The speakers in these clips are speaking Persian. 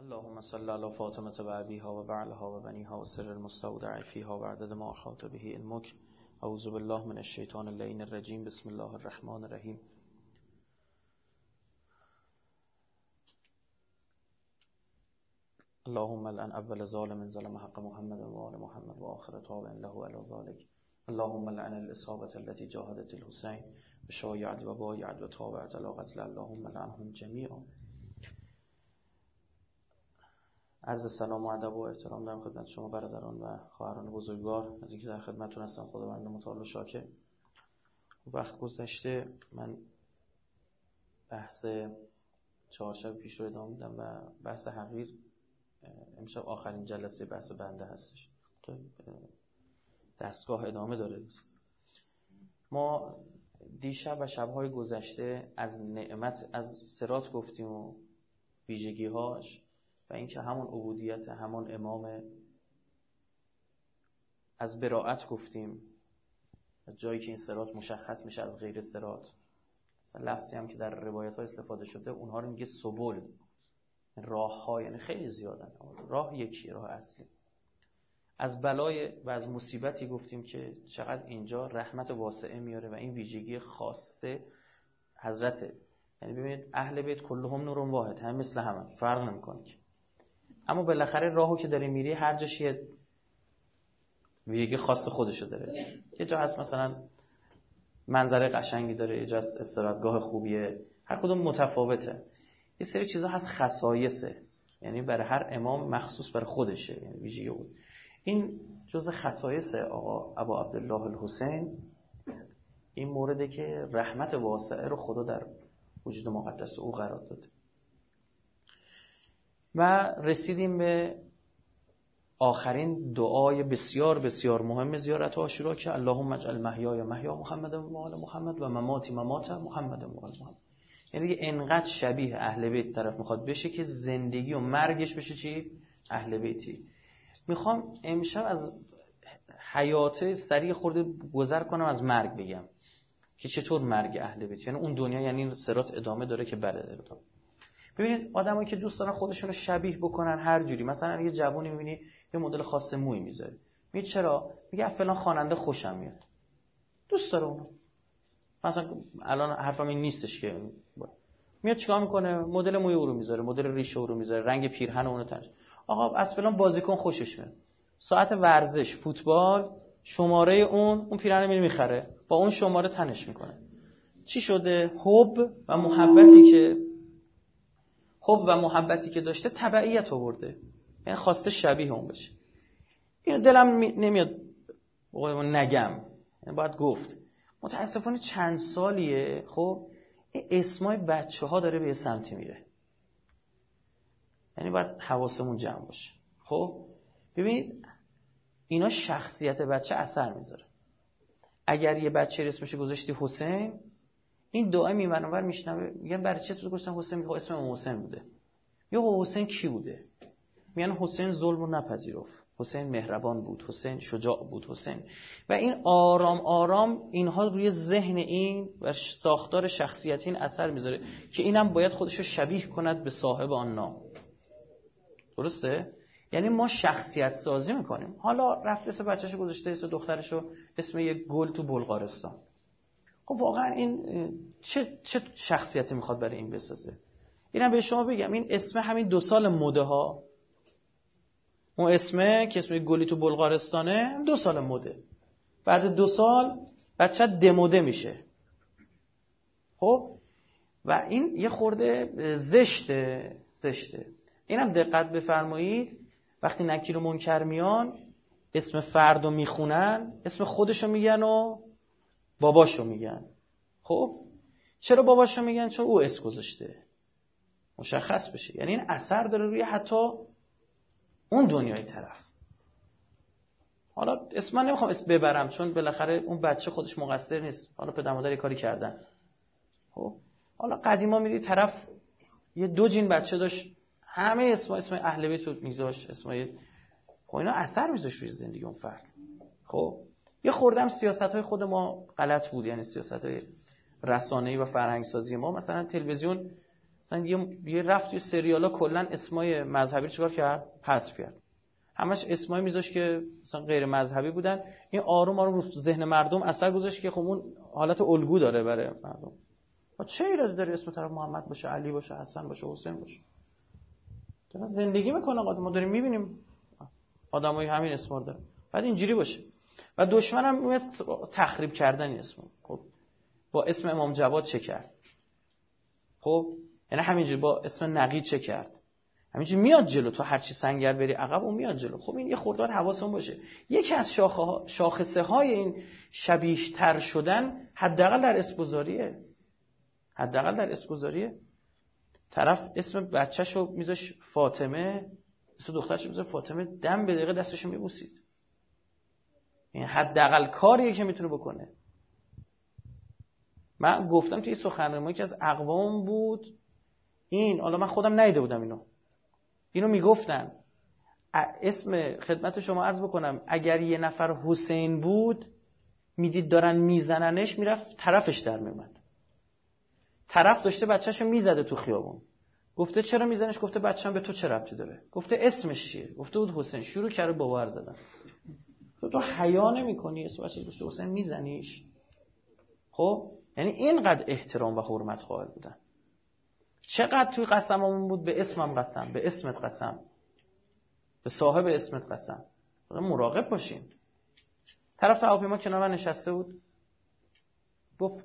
اللهم صل على فاطمة و أبيها و بعلها و بنيها و سر المستودع فيها و عدد ما أحاط به علمك. أعوذ بالله من الشيطان اللعين الرجيم. بسم الله الرحمن الرحيم. اللهم لأن أول ظالم ظلم حق محمد وآل محمد وآخر تابع له على ذلك. اللهم لعن الإصابة التي جاهدت الحسين. بشايعت و بایعت و تابعت على قتل اللهم لعنهم جميعا. عرض سلام و ادب و احترام دارم خدمت شما برادران و خواهران بزرگوار. از اینکه در خدمتتون هستم خداوند متعال و شاکر. وقت گذشته. من بحث چهارشب پیش رو ادامه میدم و بحث حقیر امشب آخرین جلسه بحث بنده هستش. دستگاه ادامه داره. ما دیشب و شبهای گذشته از نعمت از سرات گفتیم و ویژگیهاش و اینکه همون عبودیت همان امام. از براعت گفتیم از جایی که این سرات مشخص میشه از غیر سرات مثلا لفظی هم که در روایت ها استفاده شده اونها رو میگه سبل راه ها یعنی خیلی زیادن راه یکی راه اصلی. از بلای و از مصیبتی گفتیم که چقدر اینجا رحمت واسعه میاره و این ویژگی خاصه حضرته یعنی ببینید اهل بیت کلهم نور واحد هم مثل همه فرق نمی‌کنه اما بالاخره راهو که داری میری هر جاش یه ویژگی خاص خودشو داره. یه جا هست مثلا منظره قشنگی داره یه جا استراحتگاه خوبیه. هر کدوم متفاوته. یه سری چیزا هست خصایصه. یعنی برای هر امام مخصوص برای خودشه یعنی ویژگی بود این جز خصایص آقا ابا عبدالله الحسین. این مورده که رحمت واسعه رو خدا در وجود مقدس او قرار داده. و رسیدیم به آخرین دعای بسیار بسیار مهم زیارت آشورا که اللهم اجعل محیای محیا محمد و آل محمد و مماتی ممات محمد و آل محمد. یعنی انقدر شبیه اهل بیت طرف می‌خواد بشه که زندگی و مرگش بشه چی؟ اهل بیتی. می‌خوام امشب از حیات سریع خورده گذر کنم از مرگ بگم که چطور مرگ اهل بیت. یعنی اون دنیا یعنی سرات ادامه داره که بله داره ببینید آدمایی که دوست دارن خودشون رو شبیه بکنن هر جوری. مثلا یه جوونی می‌بینی یه مدل خاص موی می‌ذاره میگه چرا؟ میگه فلان خواننده خوشم میاد. دوست داره اونو. مثلا الان حرفم این نیستش که میاد چیکار می‌کنه؟ مدل موی او رو می‌ذاره مدل ریش او رو می‌ذاره رنگ پیرهن اونو تنش آقا از فلان بازیکن خوشش میاد. ساعت ورزش فوتبال شماره اون اون پیرهن میره می‌خره. با اون شماره تنش می‌کنه. چی شده؟ حب و محبتی که خب و محبتی که داشته تبعیت آورده. یعنی خواسته شبیه اون بشه این دلم نمیاد نگم. یعنی باید گفت. متاسفانه چند سالیه خب این اسمای بچه ها داره به یه سمتی میره. یعنی باید حواسمون جمع باشه. خب؟ ببینید اینا شخصیت بچه اثر می‌ذاره. اگر یه بچه اسمش گذاشتی حسین این دعای میمنور میشنوه میگن برای چه گذاشتن حسین میگه اسم حسین بوده. یا حسین کی بوده؟ میگن حسین ظلم رو نپذیرفت. حسین مهربان بود حسین شجاع بود حسین. و این آرام آرام اینها روی ذهن این و ساختار شخصیت این اثر می‌ذاره که اینم باید خودش رو شبیه کند به صاحب آن نام. درسته؟ یعنی ما شخصیت سازی می‌کنیم. حالا رفته اسم بچه‌شو گذاشته اسم دخترشو اسم یه گل تو بلغارستان. خب واقعا این چه, چه شخصیتی می‌خواد برای این بسازه؟ اینم به شما بگم این اسم همین دو سال مده ها اون اسمه که اسم گلی تو بلغارستانه دو سال مده. بعد دو سال بچه دموده میشه. خب؟ و این یه خورده زشته زشته. اینم دقت بفرمایید. وقتی نکیر و منکر میان اسم فرد رو می‌خونن اسم خودشو میگن و باباشو میگن. خب؟ چرا باباشو میگن؟ چون او اس گذاشته. مشخص بشه. یعنی این اثر داره روی حتی اون دنیای طرف. حالا اسم من نمی‌خوام اسم ببرم چون بالاخره اون بچه خودش مقصر نیست. حالا پدر مادر کاری کردن. خب؟ حالا قدیما میدی طرف یه دو جین بچه داشت. همه اسم اسم اهل بیت رو میذاشت اسمای خب اینا اثر میذاشت روی زندگی اون فرد. خب؟ یه خوردم سیاست های خود ما غلط بود یعنی سیاست های رسانه‌ای و فرهنگسازی ما. مثلا تلویزیون مثلا یه, یه رفت توی سریالا کلا اسمای مذهبی رو چیکار کرد؟ حذف کرد. همش اسمایی میذاش که مثلا غیر مذهبی بودن. این آروم آروم رو ذهن مردم اثر گذاشت که خب اون حالت الگو داره برای مردم. و چه ایرادی داره اسم طرف محمد باشه علی باشه حسن باشه حسین باشه؟ دارن زندگی می‌کنه آدم ما داریم می‌بینیم. آدمای همین اسما داره بعد اینجوری باشه. و دشمنم تخریب کردن اسم خب با اسم امام جواد چه کرد؟ خب یعنی همینجوری با اسم نقی چه کرد؟ همینجوری میاد جلو تو هرچی سنگر بری عقب اون میاد جلو. خب این یه خوردار حواسمون باشه. یکی از شاخصه های این شبیه تر شدن حداقل در اسپوزاریه حداقل در اسپوزاریه طرف اسم بچهشو میذاش فاطمه اسم دخترشو میذاش فاطمه دم به دقیقه دستشو میبوسید. این حداقل کاریه که می‌تونه بکنه. من گفتم توی سخنرانی که از اقوام بود. این حالا من خودم نیده بودم اینو. اینو می‌گفتن. اسم خدمت شما عرض بکنم اگر یه نفر حسین بود می‌دید دارن میزننش می‌رفت طرفش در میمد طرف داشته بچهشو می‌زده تو خیابون. گفته چرا میزنش؟ گفته بچه‌م به تو چه ربطی داره؟ گفته اسمش چیه؟ گفته بود حسین. شروع کرده باور زدن. تو تو حیا نمی‌کنی اسم بچه گفته حسین میزنیش. خب؟ یعنی اینقدر احترام و حرمت قائل بودن. چقدر توی قسممون بود؟ به اسمم قسم به اسمت قسم. به صاحب اسمت قسم. مراقب باشین. طرف هواپیما کنار من نشسته بود. گفت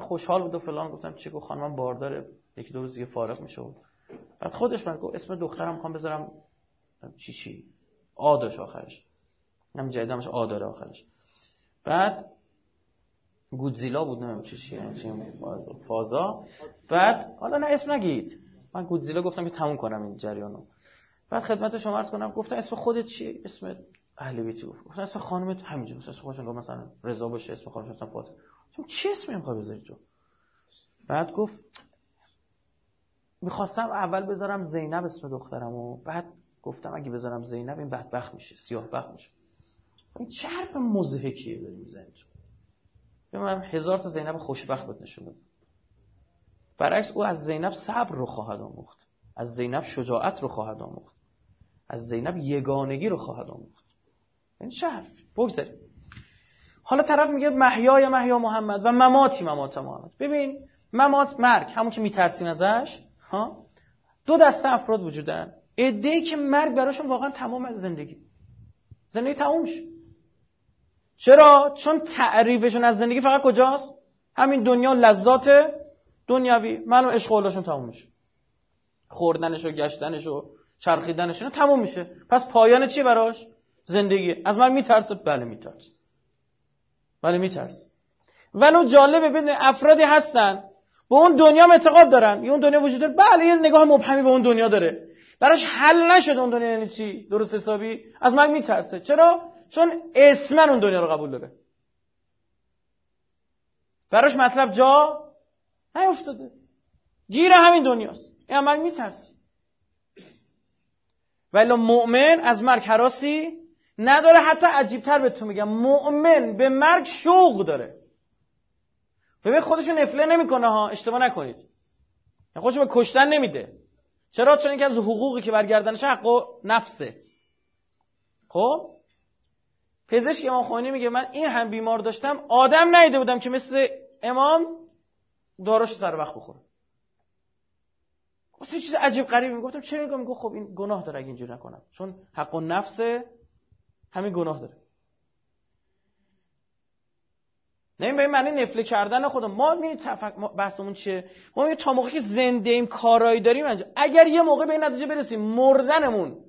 خوشحال بود و فلان. گفتم چی گفت؟ خانمم بارداره. یکی دو روز دیگه فارغ میشه. بود بعد خودش من گفت اسم دخترم می‌خوام بذارم. چی چی؟ آداش آخرش. هم جدیدمش آداره آخرش. بعد گودزیلا بود نمیم چی چی فازا. بعد حالا نه اسم نگید. من گودزیلا گفتم که تموم کنم این جریانو. بعد خدمت شما عرض کنم گفتم اسم خودت چی؟ اسم اهل بیتی گفت. گفتم اسم خانمت همینجا اسم خودشون مثلا رضا باشه اسم خانمش مثلا فاطمه. چه اسمی می‌خوای بذاری تو؟ بعد گفت می‌خواستم اول بذارم زینب اسم دخترم و بعد گفتم اگه بذارم زینب این بدبخت میشه سیاه بخت میشه. این چه حرف مزهکیه داری می‌زنی تو؟ من هزار تا زینب خوشبخت بود نشون بده. برعکس او از زینب صبر رو خواهد آموخت. از زینب شجاعت رو خواهد آموخت. از زینب یگانگی رو خواهد آموخت. این چه حرف بگذاریم حالا طرف میگه محیای محیا محمد و مماتی ممات محمد. ببین ممات مرگ همون که میترسین ازش ها؟ دو دسته افراد وجودن. ای که مرگ براشون واقعا تمام از زندگی. زندگی تموم میشه. چرا؟ چون تعریفشون از زندگی فقط کجاست؟ همین دنیا لذات دنیوی منو و تموم میشه. خوردنش و گشتنش و چرخیدنش تموم میشه. پس پایان چی براش؟ زندگی. از من میترسه؟ بله میترسه. بله میترسه. ولو جالبه بدون افرادی هستن به اون دنیا اعتقاد دارن. یه اون دنیا وجود داره. بله یه نگاه مبهمی به اون دنیا داره. براش حل نشد اون دنیا. یعنی چی؟ درست حسابی؟ از من میترسه. چرا؟ چون اسمن اون دنیا رو قبول داره براش مطلب جا نیفتاده. گیر همین دنیاست. این من میترسه ولی مؤمن از مرگ حراسی نداره. حتی عجیبتر بهتون میگم. مؤمن به مرگ شوق داره. ببین خودشون نفله نمی‌کنه ها. اشتباه نکنید. خودشو به کشتن نمیده. چرا؟ چون اینکه از حقوقی که برگردنش حق و نفسه. خب؟ پزشک امام خمینی میگه من این هم بیمار داشتم آدم نیده بودم که مثل امام داراش سر وقت بخوره. واسه چیز عجیب غریبی می‌گفتم چرا میگم میگه خب این گناه داره اگه اینجوری نکنم؟ چون حق و نفس همین گناه داره. نه به این معنی نفله کردن خودم. ما می تفک... بحثمون چیه؟ ما می تا موقعی که زنده ایم کارایی داریم انجام اگر یه موقع به این نتیجه برسیم مردنمون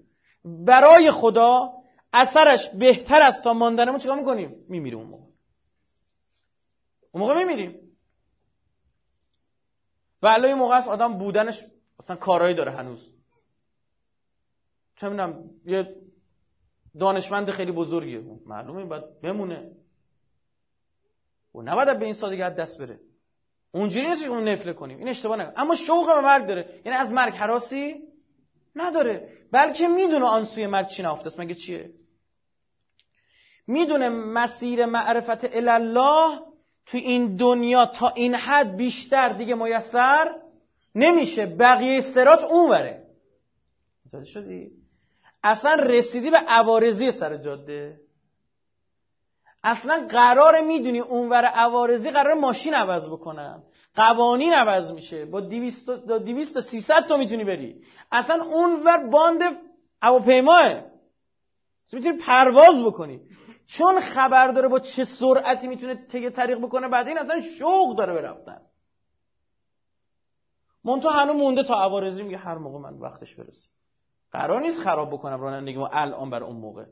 برای خدا اثرش بهتر است تا ماندنمون چیکار می‌کنیم؟ میمیریم اون موقع. اون موقع میمیریم. و الان موقع است آدم بودنش اصلا کارایی داره هنوز. چه می‌دونم یه دانشمند خیلی بزرگیه. معلومه باید بمونه. و نباید به این سادگی دست بره. اونجوری نیست که اون نفله کنیم. این اشتباه نکنیم اما شوق به مرگ داره. یعنی از مرگ حراسی نداره. بلکه می‌دونه آن سوی مرگ چی نافته مگه چیه؟ می‌دونه مسیر معرفت الله تو این دنیا تا این حد بیشتر دیگه میسر نمیشه. بقیه سرات اونوره. متوجه شدی؟ اصلا رسیدی به عوارضی سر جاده. اصلا قرار می‌دونی اونور عوارضی قرار ماشین عوض بکنن قوانین عوض میشه. با 200 تا 300 تا می‌تونی بری. اصلا اونور باند هواپیماه. می‌تونی پرواز بکنی. چون خبر داره با چه سرعتی می‌تونه تگه طریق بکنه بعد این اصلا شوق داره برفتن منتها هنو مونده تا عوارضی میگه هر موقع من وقتش برسه. قرار نیست خراب بکنم رانندگی ما الان بر اون موقع.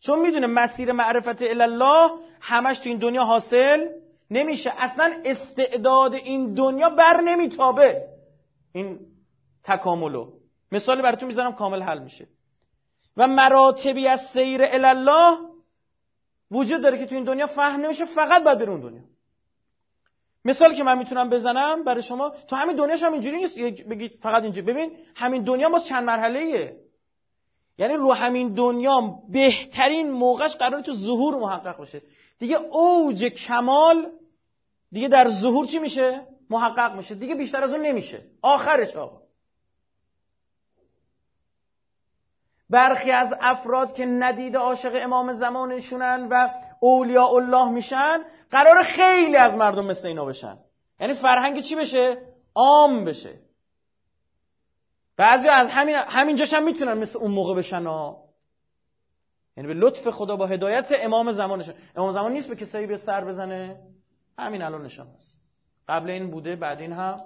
چون می‌دونه مسیر معرفت الله همش تو این دنیا حاصل نمیشه. اصلا استعداد این دنیا بر نمیتابه. این تکاملو. مثال براتون می‌زنم کامل حل میشه. و مراتبی از سیر الله وجود داره که تو این دنیا فهم نمیشه فقط باید بره اون دنیا. مثال که من می‌تونم بزنم برای شما تو همین دنیاش هم اینجوری نیست. بگید فقط اینجا ببین همین دنیا ما چند مرحله ایه یعنی رو همین دنیا بهترین موقعش قرار تو ظهور محقق بشه دیگه اوج کمال دیگه در ظهور چی میشه؟ محقق میشه. دیگه بیشتر از اون نمیشه. آخرش آقا. برخی از افراد که ندیده عاشق امام زمانشونن و اولیاء الله میشن قرار خیلی از مردم مثل اینا بشن. یعنی فرهنگ چی بشه؟ عام بشه. بعضی از همین همینجاش هم می‌تونن مثل اون موقع بشن ها یعنی به لطف خدا با هدایت امام زمانشون. امام زمان نیست به کسایی به سر بزنه. همین الان نشان هست. قبل این بوده بعد این هم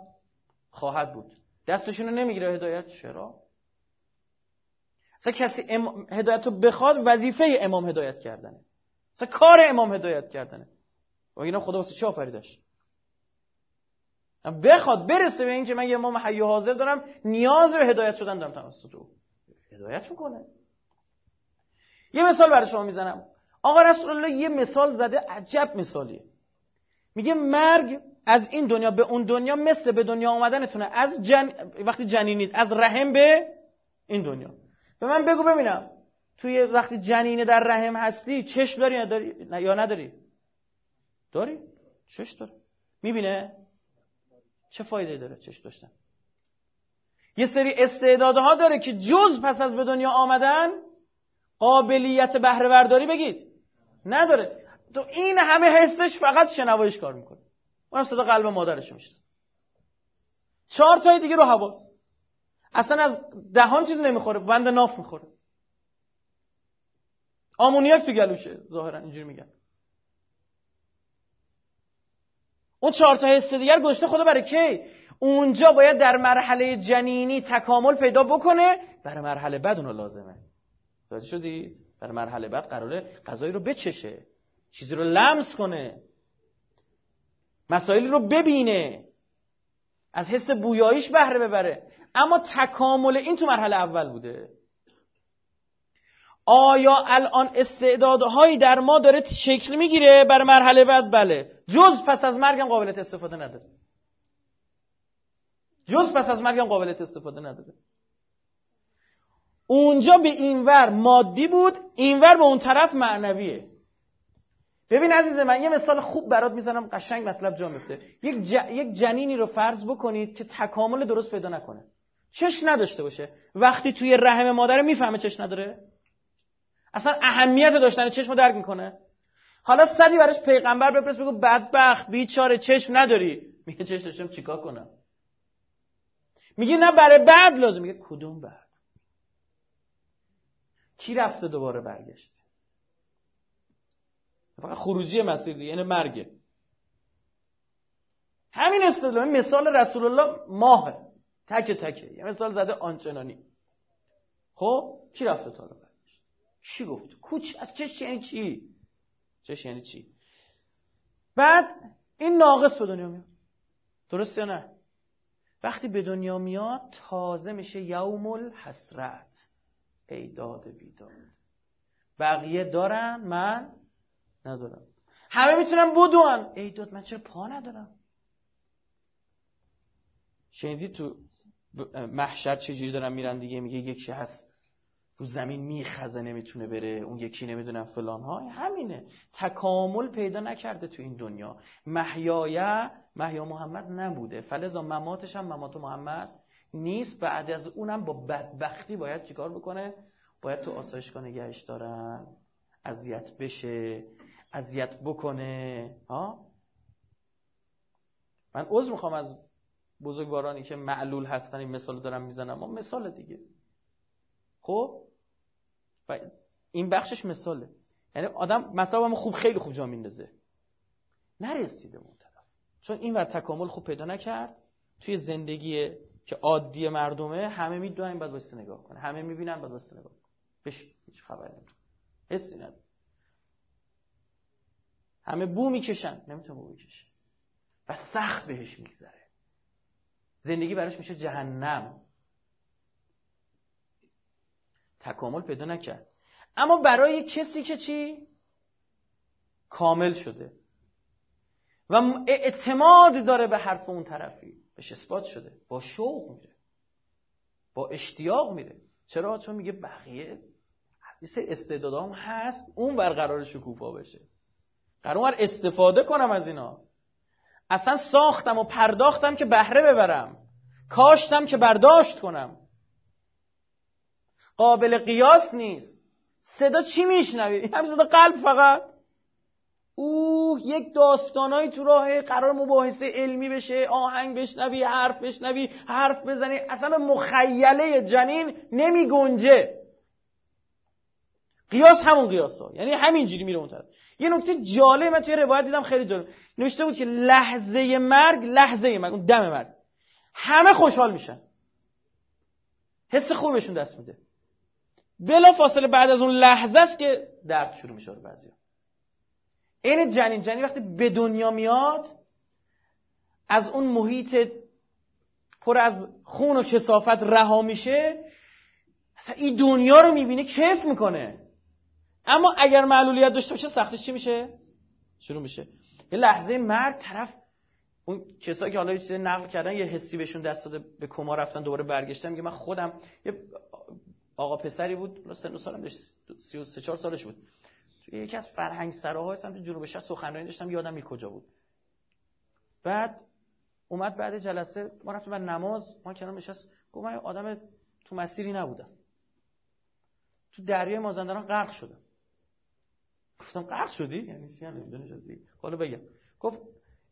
خواهد بود. دستشون رو نمی‌گیره هدایت؟ چرا؟ اصلا کسی هدایت رو بخواد وظیفه امام هدایت کردنه. اصلا کار امام هدایت کردنه. و اینا خدا واسه چه آفریدش بخواد برسه به اینکه من یه امام حی حاضر دارم نیاز به هدایت شدن دارم توسط او. هدایت می‌کنه. یه مثال برای شما می‌زنم. آقا رسول الله یه مثال زده عجب مثالیه. میگه مرگ از این دنیا به اون دنیا مثل به دنیا آمدنتونه. از جن... وقتی جنینید از رحم به این دنیا. به من بگو ببینم. توی وقتی جنینه در رحم هستی چشم داری یا, داری؟ یا نداری؟ داری؟ چشم داره. می‌بینه؟ چه فایده داره چشم داشتن؟ یه سری استعدادها داره که جز پس از به دنیا آمدن قابلیت بهره برداری بگید. نداره. تو این همه حسش فقط شنوایش کار می‌کنه. اونم صدا قلب مادرش میشه چهار تای دیگه رو حواس. اصلا از دهان چیزی نمی‌خوره بند ناف می‌خوره. آمونیاک تو گلوشه ظاهرا اینجوری میگن. اون چهار تا حس دیگر گشته خدا برای کی؟ اونجا باید در مرحله جنینی تکامل پیدا بکنه. برای مرحله بعد اونو لازمه. متوجه شدید؟ برای مرحله بعد قراره غذایی رو بچشه. چیزی رو لمس کنه. مسائلی رو ببینه. از حس بویاییش بهره ببره. اما تکامل این تو مرحله اول بوده. آیا الان استعدادهایی در ما داره شکل می‌گیره؟ بر مرحله بعد بله. جز پس از مرگم قابلیت استفاده نداره. جز پس از مرگم قابلیت استفاده نداره. اونجا به اینور مادی بود اینور به اون طرف معنویه. ببین عزیز من یه مثال خوب برات می‌زنم قشنگ مطلب جا میفته. یک, یک جنینی رو فرض بکنید که تکامل درست پیدا نکنه. چش نداشته باشه. وقتی توی رحم مادر می‌فهمه چش نداره؟ اصلا اهمیت داشتن چشم رو درک می‌کنه. حالا صدی براش پیغمبر بپرس بگو بدبخت بیچاره چشم نداری. میگه چشم داشتم چیکار کنم؟ میگه نه برای بعد لازم. میگه کدوم بعد؟ کی رفته دوباره برگشت؟ فقط خروجی مسیر دیگه یعنی مرگه همین استدلال مثال رسول الله ماه تک. تکه یه مثال زده آنچنانی. خب کی رفته تا چی گفت؟ کوچ از چش یعنی چی؟ چش یعنی چی؟ بعد این ناقص به دنیا میاد. درست یا نه؟ وقتی به دنیا میاد تازه میشه یوم الحسرت ایداد بیداد. بقیه دارن من ندارم. همه می‌تونن بدون ایداد من چرا پا ندارم؟ شنیدی تو محشر چجوری دارن میرن دیگه؟ میگه یکی هست رو زمین میخزه نمی‌تونه بره. اون یکی نمی‌دونم فلان ها. همینه. تکامل پیدا نکرده تو این دنیا. محیایه محیا محمد نبوده. فلزا مماتش هم ممات محمد نیست. بعد از اونم با بدبختی باید چیکار بکنه؟ باید تو آسایشگاه نگهش دارن. اذیت بشه. اذیت بکنه ها؟ من عذر می‌خوام از بزرگوارانی که معلول هستن این مثال دارم می‌زنم اما مثال دیگه. خب؟ و این بخشش مثاله. یعنی آدم مثلا خوب خیلی خوب جا میندازه. نرسیده اون طرف. چون این ور تکامل خوب پیدا نکرد توی زندگی که عادی مردمه همه می‌دونن بعد واسه نگاه کنه همه می‌بینن بعد واسه نگاه کنه بهش هیچ خبری نداره حسی همه بو می‌کشن نمی‌تونه بو می‌کشه و سخت بهش میگذره. زندگی براش میشه جهنم. تکامل پیدا نکرد. اما برای کسی که چی؟ کامل شده. و اعتماد داره به حرف اون طرفی. بهش اثبات شده. با شوق میره. با اشتیاق میره. چرا؟ چون میگه بقیه از این استعدادام هست اون برقرار شکوفا بشه. قرار استفاده کنم از اینا. اصلا ساختم و پرداختم که بهره ببرم. کاشتم که برداشت کنم. قابل قیاس نیست. صدا چی میشنوی؟ همین صدا قلب فقط. او یک داستانایی تو راه قرار مباحثه علمی بشه آهنگ بشنوی حرف بشنوی حرف بزنی. اصلا مخیله جنین نمی گنجه قیاس همون قیاس ها یعنی همینجوری میره اون طرف. یه نکته جالب من توی روایت دیدم خیلی جالب. نوشته بود که لحظه مرگ لحظه مرگ اون دم مرگ. همه خوشحال میشن. حس خوبشون دست میده. بلا فاصله بعد از اون لحظه است که درد شروع میشه برای بعضیا. این جنین. جنین وقتی به دنیا میاد از اون محیط پر از خون و کسافت رها میشه اصلا این دنیا رو می‌بینه کیف می‌کنه. اما اگر معلولیت داشته باشه سختش چی میشه؟ شروع میشه. یه لحظه مرگ طرف اون کسایی که حالا یه چیزی نقل کردن یه حسی بهشون دست داده به کما رفتن دوباره برگشتن میگه من خودم یه آقا پسری بود سن سالم داشت 33 4 سالش بود. توی یکی از فرهنگ سراهای سمت جنوب شهر سخنرانی داشتم یادم می کجا بود. بعد اومد بعد جلسه ما رفتیم بر نماز ما کنار نشست گفت من آدم تو مسیری نبودم. تو دریای مازندران غرق شدم. گفتم غرق شدی؟ یعنی چی؟ نمی‌دونی حالا بگم. گفت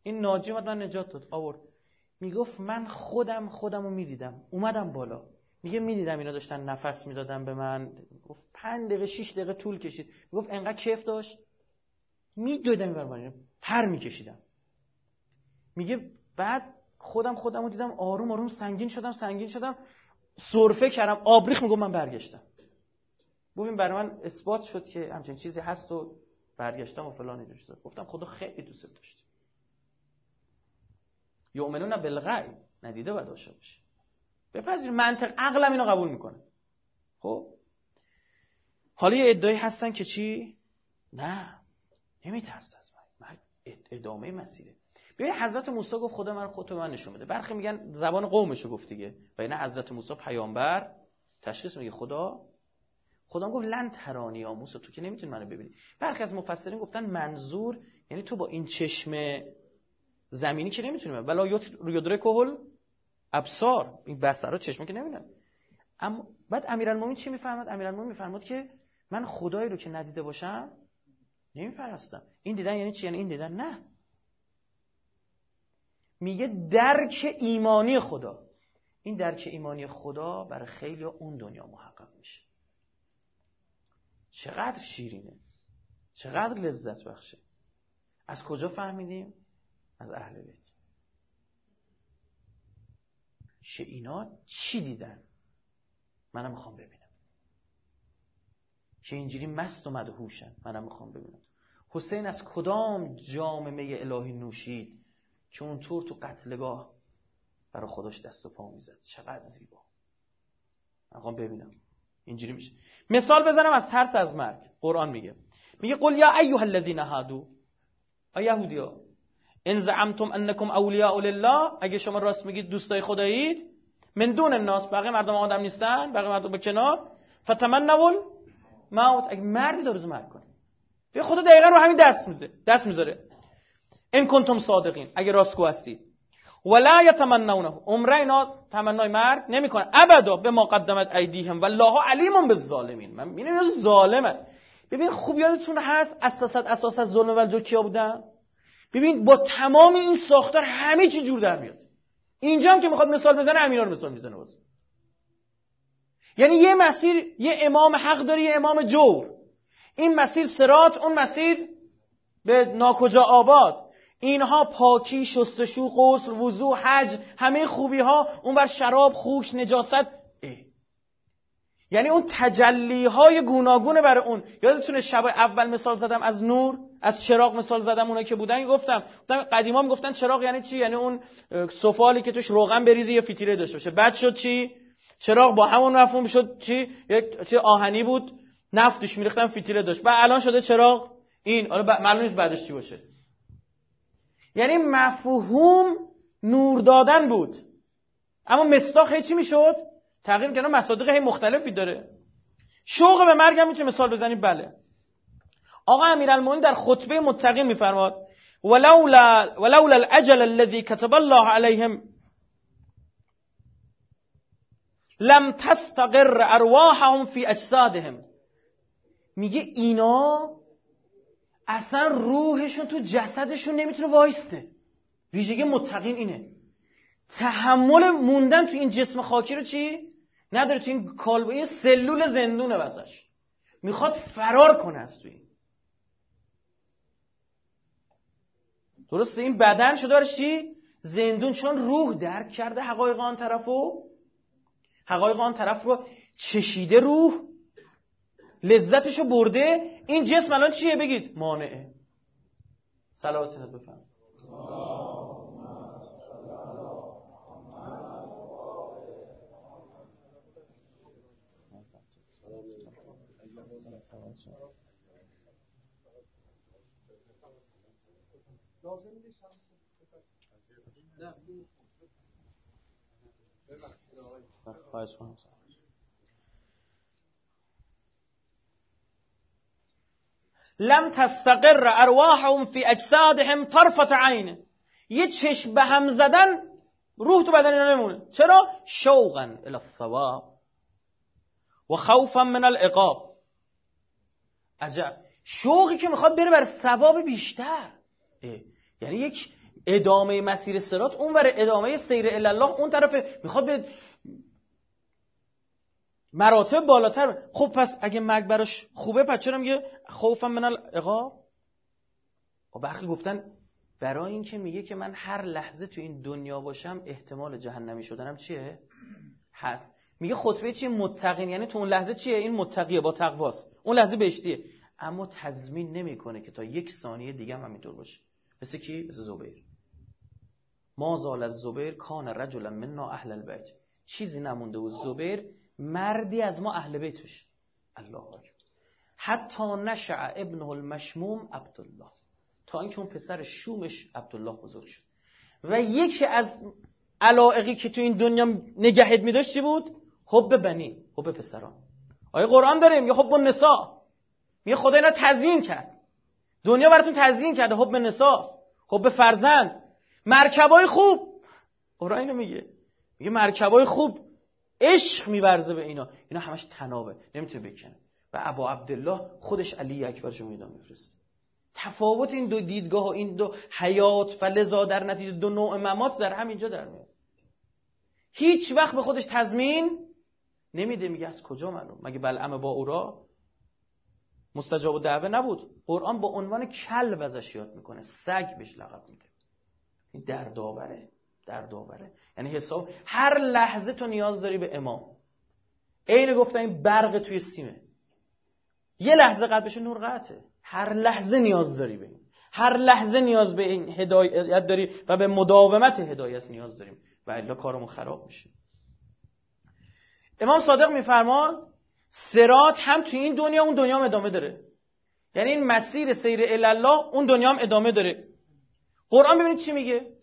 این ناجی اومد من نجات داد. آورد. می‌گفت من خودم خودم رو می‌دیدم. اومدم بالا. میگه می‌دیدم اینا داشتن نفس می‌دادن به من. گفت پنج دقیقه شیش دقیقه طول کشید. گفت انقدر کیف داشت. میدویدم این پر میکشیدم. میگه بعد خودم خودم رو دیدم. آروم آروم سنگین شدم سنگین شدم. سرفه کردم. آبریخ میگم من برگشتم. گفتیم برای من اثبات شد که همچین چیزی هست و برگشتم و فلان اینجور چیزا. گفتم خدا خیلی دوست داشت یؤمنون بالغیب. ندیده باید داشته باشه. بپذیر منطق عقلم اینو قبول می‌کنه. خب؟ حالا یه ادعایی هستن که چی؟ نه. نمیترس از من. ادامه مسیره. ببین حضرت موسی گفت خدا من خودت من نشون بده. برخی میگن زبان قومشو گفت دیگه. و اینا حضرت موسی پیامبر تشخیص میگه خدا خدا گفت لن ترانی یا موسی تو که نمی‌تونی منو ببینی. برخی از مفسرین گفتن منظور یعنی تو با این چشم زمینی که نمی‌تونی ولا یدرکه ابصار. این بصرا چشم که نمی‌بینن اما بعد امیرالمومنین چی می‌فهمد؟ امیرالمومنین می‌فهمد که من خدایی رو که ندیده باشم نمیپرستم. این دیدن یعنی چی؟ یعنی این دیدن نه. میگه درک ایمانی خدا. این درک ایمانی خدا برای خیلی اون دنیا محقق میشه. چقدر شیرینه. چقدر لذت بخشه. از کجا فهمیدیم؟ از اهل بیت. اینا چی دیدن؟ منم می‌خوام ببینم. که اینجوری مست و مدهوشن منم می‌خوام ببینم. حسین از کدام جام می الهی نوشید که اونطور تو قتلگاه برای خودش دست و پا می‌زد؟ چقدر زیبا. می‌خوام ببینم. اینجوری میشه. مثال بزنم از ترس از مرگ. قرآن میگه. میگه قل یا ایها الذین هادو. ای یهودیا ان زعمتم انکم اولیاء لله. اگه شما راست میگید دوستای خدایید من دون الناس بقیه مردم آدم نیستن بقیه مردم به کنار. فتمنوا موت اگه مردی داره مرگ کنه. به خدا دقیقا رو همین دست میده دست می‌ذاره. این کنتم صادقین. اگه راستگو هستید. ولا یتمنونه. عمره اینا تمنای مرگ نمی‌کنن. ابدا به ما قدمت ایدیهم. والله علیم بالظالمین. من می‌بینم ظالمه. ببین خوب یادتون هست اساس اساس ظلم و کیا بودن؟ ببین با تمام این ساختار همه چی جور در میاد. اینجا هم که می‌خواد مثال بزنه همینا رو مثال می‌زنه واسه یعنی یه مسیر یه امام حق داره یه امام جور. این مسیر سرات اون مسیر به ناکجا آباد. اینها پاکی شستشو غسل وضو حج همه خوبی ها اون بر شراب خوک نجاست. اه. یعنی اون تجلی های گوناگونه برای اون. یادتونه شب اول مثال زدم از نور؟ از چراغ مثال زدم اونایی که بودن. گفتم قدیما می‌گفتن چراغ یعنی چی؟ یعنی اون سفالی که توش روغن بریزی یا فیتیله داشته باشه. بعد شد چی؟ چراغ با همون مفهوم شد چی؟ یک چی آهنی بود. نفتش میریختن فیتیله داشت. بعد الان شده چراغ؟ این. حالا معلوم بعدش چی باشه. یعنی مفهوم نور دادن بود. اما مصداق چی می‌شد؟ تغییر کنه مصادیق هی مختلفی داره. شوق به مرگ هم می‌تونه مثال بزنید بله. آقا امیرالمومنین در خطبه متقین میفرماد ولولا ولولا الاجل الذي كتب الله عليهم لم تستقر ارواحهم في اجسادهم میگه اینا اصلا روحشون تو جسدشون نمی‌تونه وایسته. ویژگی متقین اینه. تحمل موندن تو این جسم خاکی رو چی؟ نداره تو این کالب این سلول زندونه واسش. می‌خواد فرار کنه از تو این. درسته؟ این بدن شده برش چی؟ زندون چون روح درک کرده حقایق آن طرفو حقایق آن طرف رو چشیده روح. لذتشو برده. این جسم الان چیه بگید؟ مانعه. صلواتت بفهم خواهش لم تستقر ارواحهم فی اجسادهم طرفت عین یه چشم به هم زدن روح تو بدن نمونه. چرا؟ شوقا الى الثواب و خوفا من العقاب. عجب. شوقی که می‌خواد بره بر ثواب بیشتر. یعنی یک ادامه مسیر سرات اون بر ادامه سیر الله اون طرف می‌خواد به مراتب بالاتر. خب پس اگه مرگ براش خوبه پس چرا میگه خوفم من العقاب؟ و برخی گفتن برای اینکه میگه که من هر لحظه تو این دنیا باشم احتمال جهنمی شدنم چیه؟ هست. میگه خطبه چیه متقین. یعنی تو اون لحظه چیه؟ این متقیه با تقواست. اون لحظه بهشتیه. اما تضمین نمی‌کنه که تا یک ثانیه دیگه هم همینطور باشه. مثل کی؟ مثل زبیر. ما زال از زبیر کان رجلا منا اهل البیت. چیزی نمونده و زبیر مردی از ما اهل بیت بشه الله اکبر. حتی نشع ابنه المشموم عبدالله. تا اینکه اون پسر شومش عبدالله بزرگ شد. و یکی از علائقی که تو این دنیا نگهت می چی بود؟ حب بنی حب پسران. آیا قرآن داریم یا حب النساء. میگه خدا اینا تزیین کرد. دنیا براتون تزیین کرده حب نساء حب فرزند. مرکبای خوب. قرآن اینو میگه. میگه مرکبای خوب. عشق میورزه به اینا. اینا همش تنابه. نمی‌تونه بکنه. و ابا عبدالله خودش علی اکبرش رو میدان میفرست تفاوت این دو دیدگاه و این دو حیات و در نتیجه دو نوع ممات در همینجا در میاد. هیچ وقت به خودش تضمین نمیده. میگه از کجا معلوم؟ مگه بلعم با اورا مستجاب دعوه نبود؟ قرآن با عنوان کل ازش یاد می‌کنه. سگ بهش لقب میده. این در داوره در داوره. یعنی حساب هر لحظه تو نیاز داری به امام. عین گفتن این برق توی سیمه. یه لحظه قبلش نور قطعه. هر لحظه نیاز داری به این. هر لحظه نیاز به این هدایت داری و به مداومت هدایت نیاز داریم و الا کارمون خراب میشه. امام صادق میفرمان سرات هم توی این دنیا اون دنیا هم ادامه داره. یعنی این مسیر سیر الله اون دنیا هم ادامه داره. قرآن ببینید چی میگه؟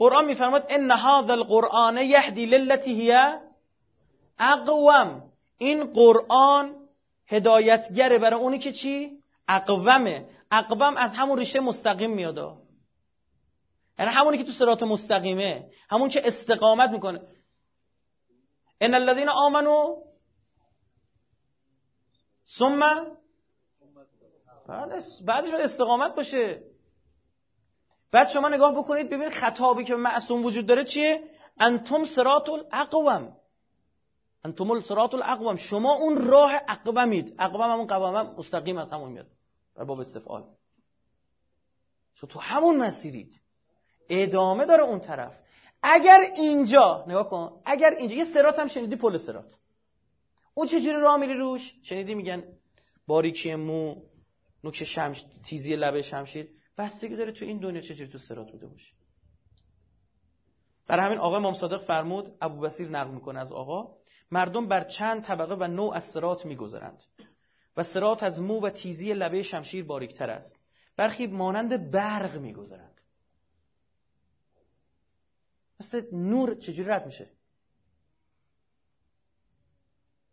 قرآن میفرماد ان هذا القرآن یهدی للتی هی اقوم. این قرآن هدایتگره برای اونی که چی؟ اقومه. اقوم از همون ریشه مستقیم میاد. یعنی همونی که تو سرات مستقیمه. همون که استقامت می‌کنه. ان الذين آمنوا ثم بعدش استقامت باشه. بعد شما نگاه بکنید ببینید خطابی که معصوم وجود داره چیه؟ انتم سرات الاقوم انتم الصراط الاقوم شما اون راه اقومید. اقوم همون قوام مستقیم از همون میاد. در باب استفعال. شو تو همون مسیرید. ادامه داره اون طرف. اگر اینجا نگاه کن اگر اینجا یه سرات هم شنیدی پل سرات اون چجوری راه میری روش؟ شنیدی میگن باریکی مو نوک شمش تیزی لبه شمشیر. بستگی داره تو این دنیا چجوری تو سرات بوده باشه. برای همین آقا امام صادق فرمود ابو بسیر نقل می‌کنه از آقا مردم بر چند طبقه و نوع از سرات میگذرند و سرات از مو و تیزی لبه شمشیر باریکتر است. برخی مانند برق میگذرند مثل نور چجوری رد میشه؟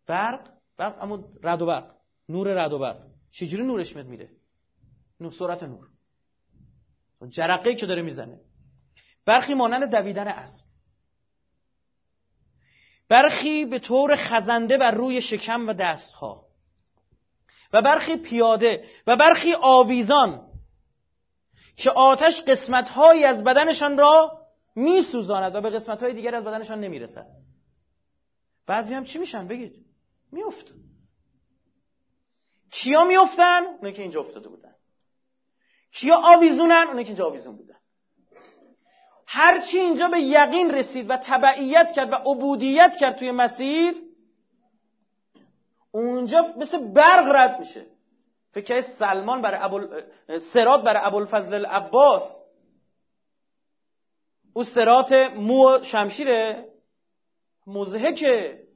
برق؟ برق اما رد و برق. نور رد و برق. چجوری نورش میاد میره؟ نور سرعت نور. جرقه که داره می‌زنه. برخی مانند دویدن اسب. برخی به طور خزنده بر روی شکم و دستها و برخی پیاده و برخی آویزان که آتش قسمتهایی از بدنشان را میسوزاند و به قسمتهای دیگر از بدنشان نمی‌رسد. بعضی هم چی میشن؟ بگید. میفت کیا میفتن اونه که اینجا افتاده بودن. کیا آویزونن؟ اونه که اینجا آویزون بودن. هرچی اینجا به یقین رسید و تبعیت کرد و عبودیت کرد توی مسیر اونجا مثل برق رد میشه. فکر سلمان برای ابو سرات برای ابوالفضل العباس. او سرات مو شمشیره. مزهکه.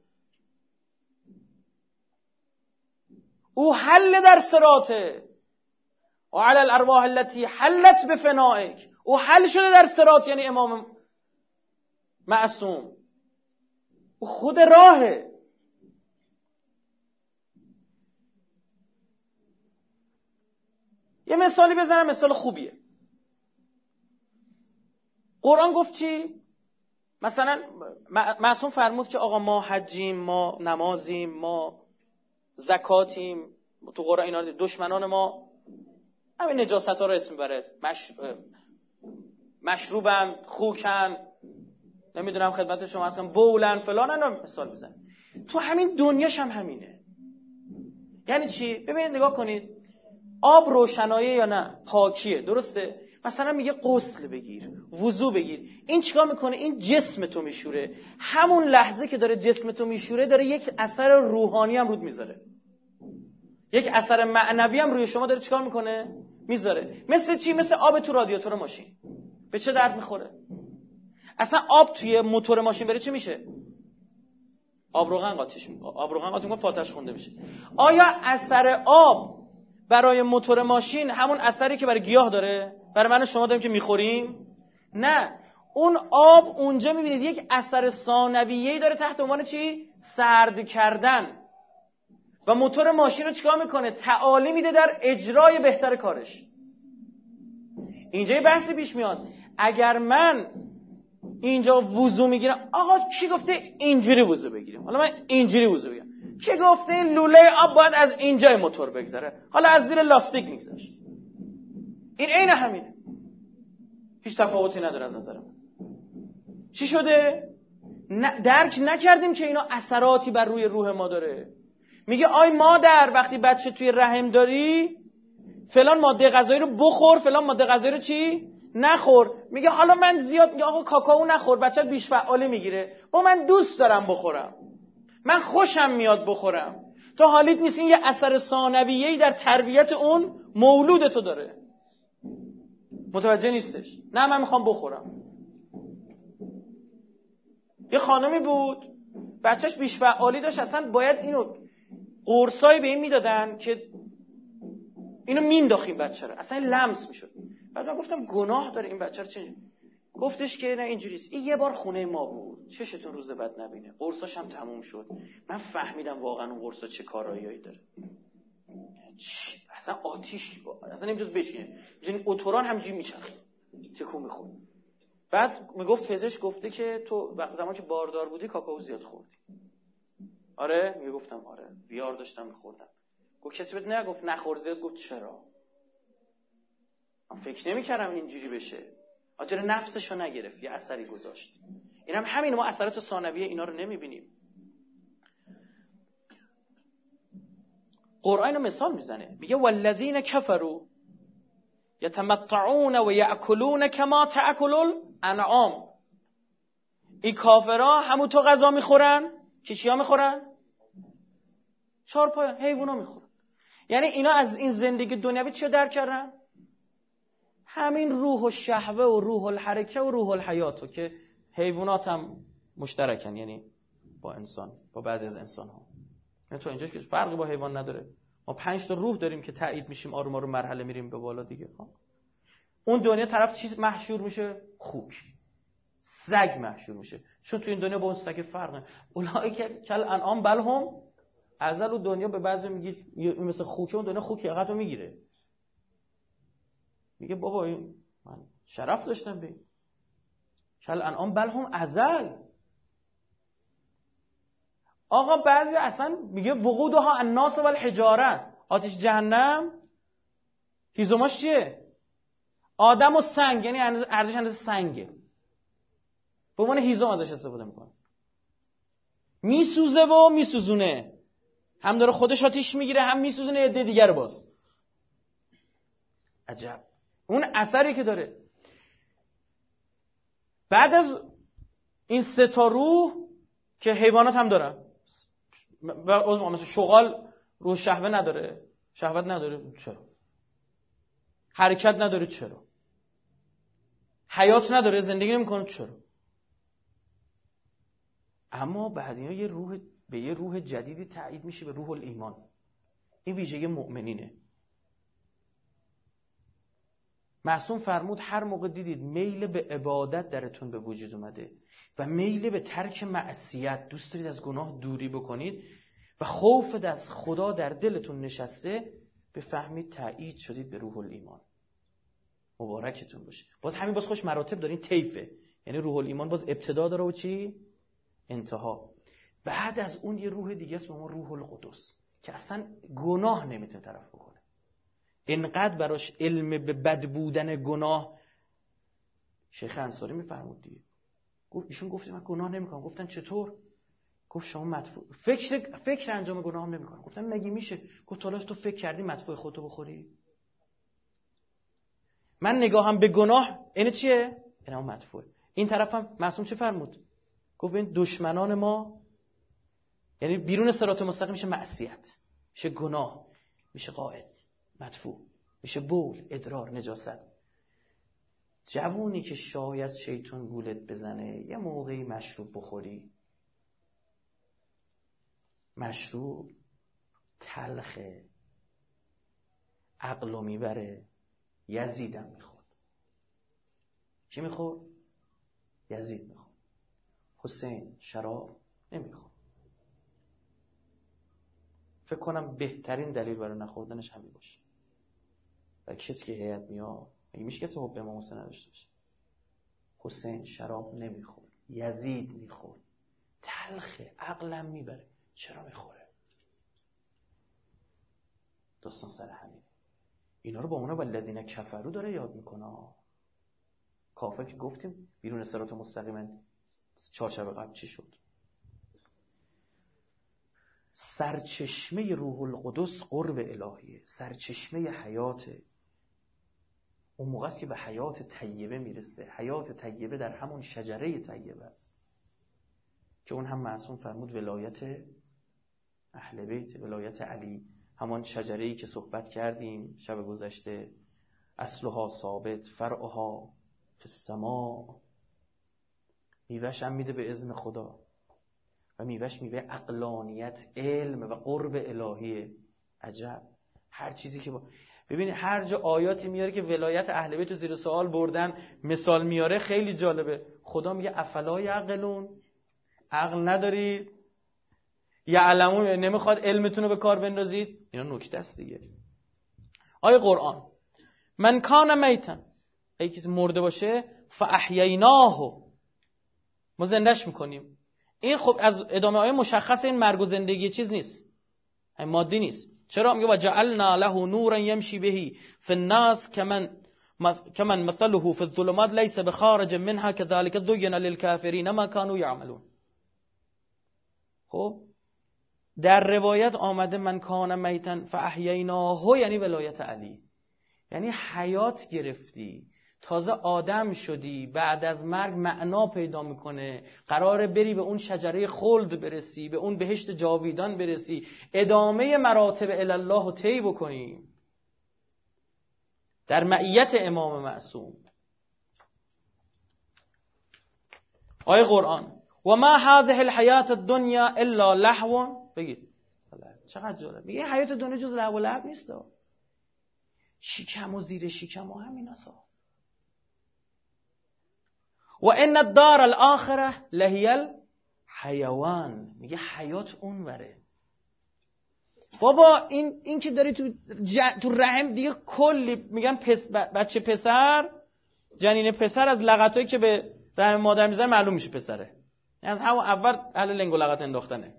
او حل در سراته. و علی الارواح التي حلت بفنائک او حل شده در سرات یعنی امام معصوم. او خود راهه. یه مثالی بزنم مثال خوبیه. قرآن گفت چی؟ مثلا معصوم فرمود که آقا ما حجیم ما نمازیم ما زکاتیم. تو قرآن اینا دشمنان ما همین نجاست ها رو اسم می‌بره. مش... مشروبن خوکن نمی‌دونم خدمت شما هستم بولن فلان اینا مثال بزن تو همین دنیاش هم همینه. یعنی چی؟ ببینید نگاه کنید. آب روشنایه یا نه؟ پاکیه. درسته؟ مثلا میگه غسل بگیر وضو بگیر. این چیکار می‌کنه؟ این جسم تو میشوره. همون لحظه که داره جسم تو میشوره داره یک اثر روحانی هم رود می‌ذاره. یک اثر معنوی هم روی شما داره چیکار می‌کنه؟ می‌ذاره. مثل چی؟ مثل آب تو رادیاتور ماشین. به چه درد می‌خوره؟ اصلا آب توی موتور ماشین بره چی میشه؟ آب روغن قاطیش آب روغن قاطی فاتش خونده میشه. آیا اثر آب برای موتور ماشین همون اثری که برای گیاه داره؟ برای من شما داریم که می‌خوریم؟ نه. اون آب اونجا می‌بینید یک اثر ثانویه‌ای داره تحت عنوان چی؟ سرد کردن. و موتور ماشین رو چیکار می‌کنه؟ تعالی میده در اجرای بهتر کارش. اینجا یه بحثی پیش میاد. اگر من اینجا وضو می‌گیرم آقا کی گفته اینجوری وضو بگیریم؟ حالا من اینجوری وضو بگیرم. کی گفته لوله آب باید از اینجای موتور بگذره؟ حالا از زیر لاستیک میگذاشت این عین همینه. هیچ تفاوتی نداره از نظر من. چی شده؟ درک نکردیم که اینا اثراتی بر روی روح ما داره. میگه آی مادر وقتی بچه توی رحم داری فلان ماده غذایی رو بخور فلان ماده غذایی رو چی؟ نخور. میگه حالا من زیاد میگه آقا کاکائو نخور بچه بیش فعالی می‌گیره. با من دوست دارم بخورم. من خوشم میاد بخورم. تو حالیت نیست این یه اثر ثانویه‌ای در تربیت اون مولود تو داره. متوجه نیستش. نه من می‌خوام بخورم. یه خانمی بود. بچهش بیش فعالی داشت. اصلا باید اینو قرصایی به این می‌دادن که اینو مینداخیم بچه رو. اصلا لمس می‌شد. بعد من گفتم گناه داره این بچه رو. چه گفتش که نه اینجوریست این یه بار خونه ما بود. چشتون روز بد نبینه. قرصاش هم تموم شد. من فهمیدم واقعا اون قرصا چه کارایی داره. اصلا آتیش اصلا نمی‌تونست بشینه. این اتوران همجوری میچرخید. تکون می‌خورد. بعد می‌گفت پزشک گفته که تو زمان که باردار بودی کاکائو زیاد خوردی. آره میگه گفتم آره ویار داشتم میخوردم. گفت کسی بهت نگفت نخور زیاد؟ گفت چرا؟ من فکر نمی‌کردم اینجوری بشه. آجر نفسشو نگرفت یه اثری گذاشت. این هم همین ما اثرات ثانویه اینا رو نمی‌بینیم. قرآن مثال می‌زنه. میگه والذین کفروا یتمتعون و یاکلون کما تاکل الانعام. این کافرها همون تو غذا می‌خورن. که چیا می‌خورن؟ چهار پایان حیوونا می‌خورن. یعنی اینا از این زندگی دنیوی چی درک کردن؟ همین روح و شهوه و روح الحرکه و روح الحیاتو که حیوانات هم مشترکن یعنی با انسان با بعضی از انسان ها یعنی تو اینجاش که فرقی با حیوان نداره. ما پنج تا روح داریم که تایید میشیم آروم آروم مرحله میریم به بالا دیگه ها اون دنیا طرف چیز محشور میشه؟ خوک. سگ محشور میشه. چون تو این دنیا با اون سگ فرقه. اونایی که کل انعام بل هم ازل و دنیا به بعضی میگید مثل خوکه اون دنیا خوک رو می‌گیره. میگه بابا من شرف داشتم به کل انعام بل هم ازل. آقا بعضی اصلا میگه وقودها الناس و الحجاره آتش جهنم. هیزوماش چیه؟ آدم و سنگ یعنی ارزش اندازه سنگه به عنوان هیزم ازش استفاده می‌کنه. میسوزه و میسوزونه. هم داره خودش آتیش می‌گیره هم میسوزونه یه دیگر باز. عجب. اون اثری که داره. بعد از این سه تا روح که حیوانات هم دارن. مثل شغال روح شهوه نداره. شهوت نداره. چرا؟ حرکت نداره. چرا؟ حیات نداره. زندگی نمی‌کنه. چرا؟ اما بعد اینا یه روح به یه روح جدیدی تایید میشه به روح الایمان. این ویژگی مؤمنینه. معصوم فرمود هر موقع دیدید میل به عبادت درتون به وجود اومده و میل به ترک معصیت دوست دارید از گناه دوری بکنید و خوف از خدا در دلتون نشسته بفهمید تایید شدید به روح الایمان. مبارکتون باشه. باز همین باز خوش مراتب دارین طیفه. یعنی روح الایمان باز ابتدا داره و چی؟ انتها. بعد از اون یه روح دیگه است به ما روح القدس که اصلا گناه نمی‌تونه طرف بکنه. انقدر براش علم به بد بودن گناه شیخ انصاری میفرمود دیگه. گفت ایشون گفت من گناه نمی‌کنم. گفتن چطور؟ گفت شما مدفوع فکر فکر انجام گناه هم نمی‌کنم. گفتم مگه میشه؟ گفت حالا تو فکر کردی مدفوع خودتو بخوری؟ من نگاهم به گناه اینه چیه؟ اینا مدفوعه. این طرفم معصوم چه فرمود؟ گفت این دشمنان ما یعنی بیرون سرات مستقیم میشه معصیت میشه گناه میشه قاعد مدفوع میشه بول ادرار نجاست. جوونی که شاید شیطون گولت بزنه یه موقعی مشروب بخوری. مشروب تلخه عقلو می‌بره یزیدم می‌خورد چی می‌خورد؟ یزید می‌خورد حسین شراب نمی‌خورد فکر کنم بهترین دلیل برای نخوردنش همین باشه. و کسی که هیئت میاد میگه میشه کسی حب امام حسین نداشته باشه؟ حسین شراب نمی‌خورد یزید می‌خورد تلخه عقلم می‌بره چرا می‌خوره؟ داستان سر همین اینا رو با اونا والذین کفرو داره یاد می‌کنه. کافر که گفتیم بیرون سرات مستقیما چهار شب قبل چی شد؟ سرچشمه روح القدس قرب الهیه سرچشمه حیات. اون موقع است که به حیات طیبه می‌رسه. حیات طیبه در همون شجره طیبه است. که اون هم معصوم فرمود ولایت اهل بیت ولایت علی. همان شجره ای که صحبت کردیم شب گذشته. اصلها ثابت فرعها فی السما. میوهش هم میده به اذن خدا. و میوهش میوه اقلانیت علم و قرب الهی عجب. هر چیزی که با ببینید هر جا آیاتی میاره که ولایت اهل بیت زیر سوال بردن مثال میاره خیلی جالبه. خدا میگه افلا یعقلون؟ عقل ندارید یعلمون؟ نمی‌خواد علمتون رو به کار بندازید؟ اینا نکته است دیگه. آیه قرآن. من کان میتن. اگه کسی مرده باشه فاحییناه. ما زندش می‌کنیم. این خب از ادامه آیه مشخص این مرگ و زندگی چیز نیست. مادی نیست. چرا؟ میگه و جعلنا له نورا یمشی بهی فی الناس کمن كمن مثله في الظلمات ليس بخارج منها كذلك ذين للكافرين ما كانوا يعملون خب؟ در روایت آمده من کان میتن فاحییناه یعنی ولایت علی. یعنی حیات گرفتی. تازه آدم شدی بعد از مرگ معنا پیدا می‌کنه. قراره بری به اون شجره خلد برسی به اون بهشت جاویدان برسی. ادامه مراتب الله رو طی بکنیم در معیت امام معصوم. آیه قرآن. و ما هذه الحیات الدنیا الا لحو بگید. چقدر جالب. میگه حیات دنیا جز لحو و لعب نیست. شیکم و زیر شیکم و همین اصلا و ان الدار الاخره لهی الحیوان میگه حیات اونوره بابا این این که داری تو تو رحم دیگه کلی میگن پس بچه پسر جنین پسر از لغتایی که به رحم مادر می‌زنه معلوم میشه پسره. یعنی از همون اول اهل لنگ و لغت انداختنه.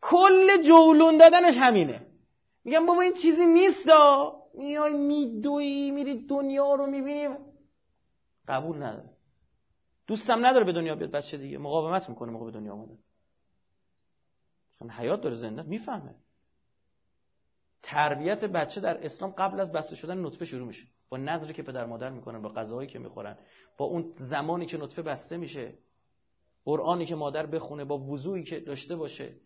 کل جولون دادنش همینه. میگم بابا این چیزی نیست میای میدوی میری دنیا رو می‌بینی. قبول نداره. دوستم نداره به دنیا بیاد بچه دیگه. مقاومت می‌کنه موقع به دنیا آمده چون حیات داره زنده. می‌فهمه. تربیت بچه در اسلام قبل از بسته شدن نطفه شروع میشه. با نظری که پدر مادر می‌کنن با غذاهایی که می‌خورن با اون زمانی که نطفه بسته میشه قرآنی که مادر بخونه با وضوعی که داشته باشه.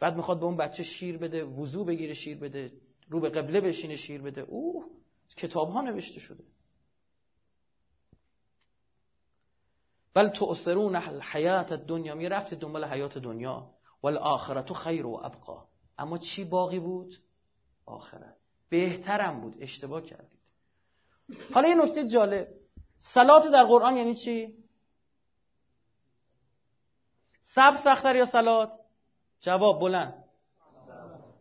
بعد می‌خواد به اون بچه شیر بده وضوع بگیره شیر بده رو به قبله بشینه شیر بده. اوه کتاب ها نوشته شده. بل تؤثرون الحیات الدنیا می رفت دنبال حیات دنیا. والآخرت خیر و ابقا. اما چی باقی بود؟ آخرت. بهترم بود. اشتباه کردید. حالا یه نکته جالب. سلات در قرآن یعنی چی؟ صبر سختر یا سلات جواب بلند.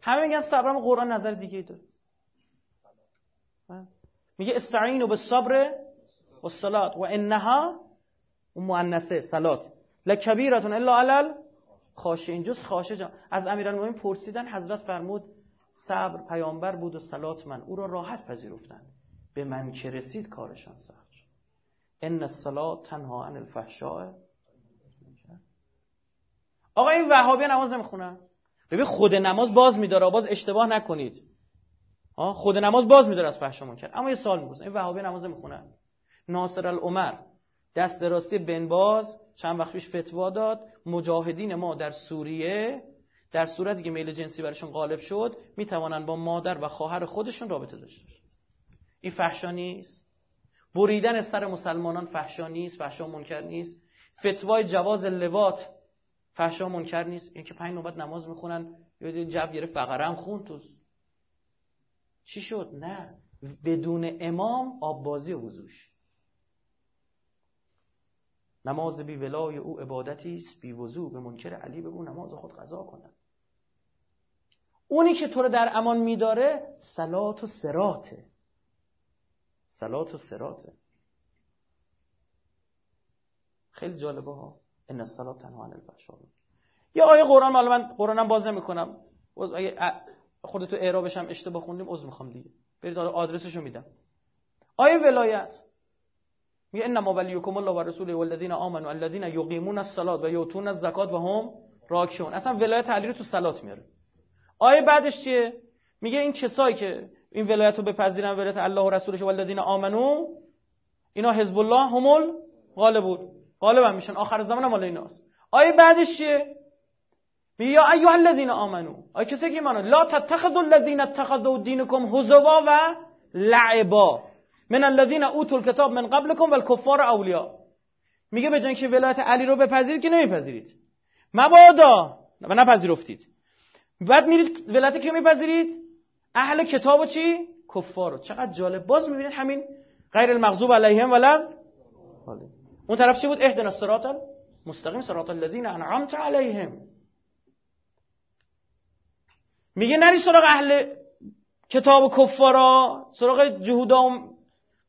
همه میگن صبرم قرآن نظر دیگه داره. میگه استعینوا بالصبر والصلاه و انها اون مؤنثه سلات. لکبیرتون الا علل خاشه این جز خاشه جان. از امیرالمومنین پرسیدن حضرت فرمود صبر پیامبر بود و سلات من. او را راحت پذیرفتن به من که رسید کارشان سخت ان الصلاه تنها عن الفحشاء. آقا این وهابی نماز نمی‌خونن ببین خود نماز باز میداره. باز اشتباه نکنید. خود نماز باز میداره از فحشا منکر اما یه سال می‌پرسن این وهابی نماز نمی‌خونن ناصر العمر. دست راستی بنباز چند وقت پیش فتوا داد. مجاهدین ما در سوریه در صورتی که میل جنسی برشون غالب شد می‌توانند با مادر و خواهر خودشون رابطه داشته این فحشا نیست. بریدن سر مسلمانان فحشا نیست فحشا منکر نیست. فتوای جواز لوات فحشا منکر نیست. اینکه پنج نوبت نماز می‌خونن یه جب گرفت بقره هم خون تو. چی شد؟ نه. بدون امام آب بازی وضوش نماز بی ولای او عبادتی است بی وضو به منکر علی بگو نماز خود قضا کنن اونی که تو رو در امان میداره سلات و سراته سلات و سراته خیلی جالبه ها. ان الصلاه تنها عن الفحشاء. یا آیه قرآن حالا من قرآنم باز نمی‌کنم. اگه خودتو اعرابش هم اشتباه خوندیم عذر می‌خوام دیگه. برید آدرسشو میدم. آیه ولایت. میگه انما ولیکم الله و رسوله والذین آمنوا الذين یقیمون الصلاه و یؤتون الزکات و هم راکعون. اصلا ولایت علی رو تو صلات میاره. آیه بعدش چیه؟ میگه این کسایی که این ولایت رو بپذیرن ولایت الله و رسولش و الذین آمنو اینا حزب الله همول غالبون. غالبا میشن. آخر زمان مال ایناست. آیه بعدش چیه؟ میگه یا ایها الذین آمنو آیه کسی که ایمانو لا تتخذوا الذین اتخذوا دینکم هزوا و لعبا. من الذين اوتوا الكتاب من قبلكم والكفار اولیا میگه به که ولایت علی رو بپذیرید که نمیپذیرید. مبادا. و نپذیرفتید. بعد میرید ولایت که میپذیرید؟ اهل کتاب و چی؟ کفار چقدر جالب. باز می‌بینید همین غیر المغضوب علیهم ولز اون طرف چی بود؟ اهدنا الصراط المستقیم صراط الذين انعمت علیهم. میگه نری سراغ اهل کتاب و کفارا سراغ جهودا و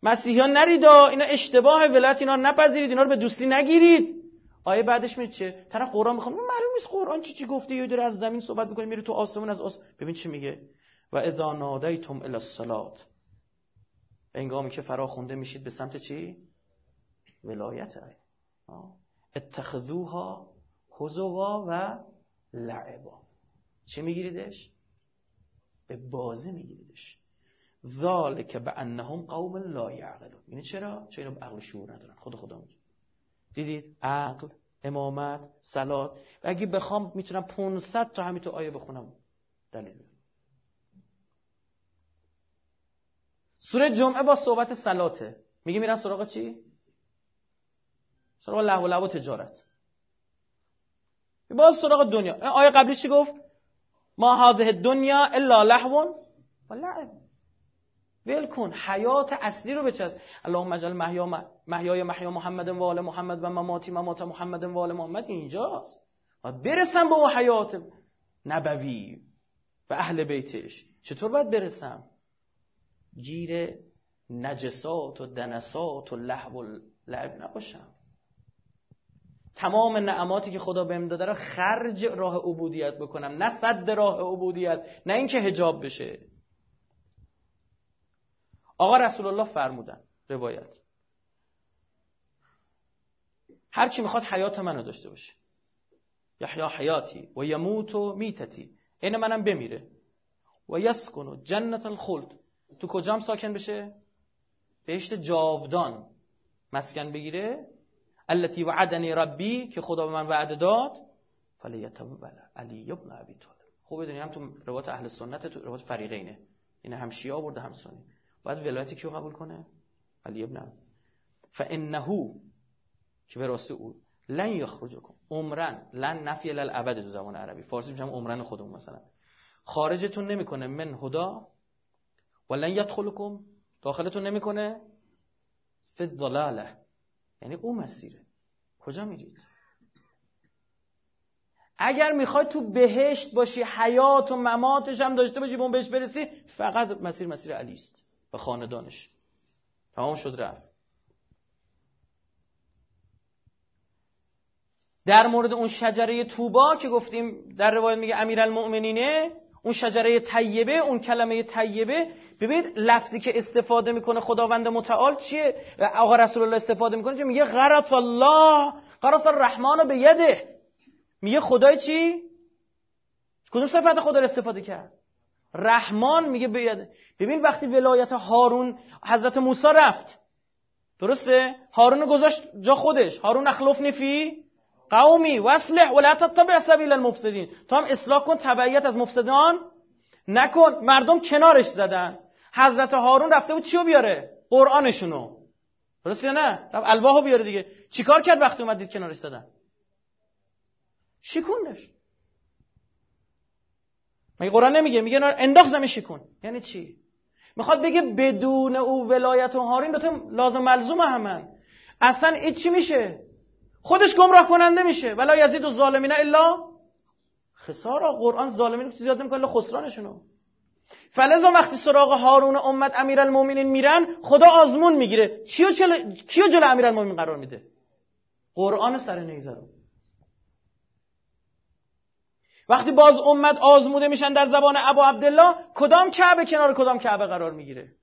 مسیحیان نریدا اینا اشتباه ولایت اینا نپذیرید اینا رو به دوستی نگیرید. آیه بعدش میگه چه؟ طرف قرآن می‌خوام. معلوم نیست قرآن چی چی گفته یه داره از زمین صحبت می‌کنه میره تو آسمون از آس. ببین چی میگه. و اذا نادیتم الی الصلاه انگامی که فرا خونده میشید به سمت چی؟ ولایت اتخذوها حزوا و لعبا. چی میگیریدش؟ به بازی میگیریدش. ذالک به انهم قوم لا یعقلون یعنی چرا؟ چرا عقل شعور ندارن. خود خدا میگه. دیدید؟ عقل امامت سلات و اگه بخوام می‌تونم 500 تا همین تو آیه بخونم. دلیل سوره جمعه با صحبت سلاته میگه میرن سراغ چی؟ سراغ لهو لهو تجارت. باز سراغ دنیا. آیه قبلی چی گفت؟ ما هذه دنیا الا لهو و لعب. ول کن حیات اصلی رو بچسب. اللهم اجعل محیا محیا محمد و آل محمد و مماتی ممات محمد و آل محمد اینجاست. و برسم به اون حیات نبوی و اهل بیتش. چطور باید برسم؟ گیر نجسات و دنسات و لحو و لعب نباشم. تمام نعماتی که خدا بهم داده رو خرج راه عبودیت بکنم. نه صد راه عبودیت نه اینکه هجاب بشه. آقا رسول الله فرمودن روایت. هر کی می‌خواد حیات منو داشته باشه. یحیا حیاتی و یموت و میتتی. این منم بمیره. و یسکن جنت الخلد. تو کجام ساکن بشه؟ بهشت جاودان. مسکن بگیره. التي وعدنی ربی که خدا به من وعده داد. فلیتوب علی ابن ابی طالب. خوب بدونی هم تو روایت اهل سنت تو روایت فریقینه. این هم شیعه آورده هم سنی. باید ولایت کیو قبول کنه؟ علی ابن فانه که به راستی او لن یخرجکم. عمرن لن نفی الابد تو زبان عربی. فارسی میگم عمرن خودمون مثلا. خارجتون نمی‌کنه من هدا ولن یدخلکم. داخلتون نمی‌کنه فی الضلاله. یعنی او مسیره. کجا میرید؟ اگر می‌خوای تو بهشت باشی حیات و مماتش هم داشته باشی به اون بهشت برسی فقط مسیر مسیر علی است و خاندانش. تمام شد رفت. در مورد اون شجره توبا که گفتیم در روایت میگه امیرالمؤمنینه اون شجره طیبه اون کلمه طیبه. ببینید لفظی که استفاده می‌کنه خداوند متعال چیه؟ آقا رسول الله استفاده می‌کنه چه میگه غرف الله. غرف الرحمن به یده میگه خدای چی؟ کدوم صفت خدا رو استفاده کرد؟ رحمان میگه یده ببین وقتی ولایت هارون حضرت موسی رفت. درسته؟ هارون گذاشت جا خودش. هارون اخلف نفی قومی. واصلح ولا تتبع سبیل المفسدین. تو هم اصلاح کن تبعیت از مفسدان نکن. مردم کنارش زدن. حضرت هارون رفته بود چیو بیاره؟ قرآنشونو. درست یا نه؟ الواحو بیاره دیگه. چیکار کرد وقتی اومد دید کنارش زدن؟ شکوندش. مگه قرآن نمیگه؟ میگه انداخت زمین شکون یعنی چی؟ می‌خواد بگه بدون او ولایت و هارین دوتا لازم ملزوم همن. اصلا این چی میشه؟ خودش گمراه کننده میشه. ولا یزید و ظالمین الا خسارا. قرآن ظالمین زیاد نمی‌کنه خسرانشونو. فلزا وقتی سراغ هارون امت امیرالمومنین میرن خدا آزمون می‌گیره. کیو جلو کیو جلو امیرالمومنین قرار میده؟ قرآن سر نیزه رو. وقتی باز امت آزموده میشن در زبان ابو عبدالله کدام کعبه کنار کدام کعبه قرار می‌گیره؟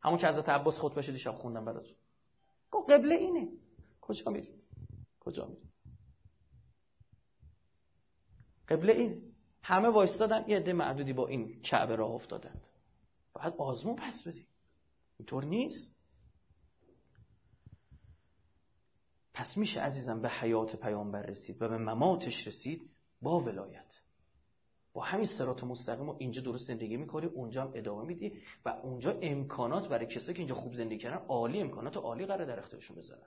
همون که حضرت عباس خطبه دیشب خوندم براتون. گفت قبله اینه. کجا میرید؟ کجا میرید؟ قبله اینه همه وایستادن یه عده معدودی با این کعبه راه افتادند. باید آزمون پس بدی اینطور نیست. پس میشه عزیزم به حیات پیامبر رسید و به مماتش رسید. با ولایت. با همین سرات مستقیم و اینجا درست زندگی می‌کنی اونجا هم ادامه میدی و اونجا امکانات برای کسایی که اینجا خوب زندگی کردن عالی امکانات عالی قرار در اختیارشون بذارن.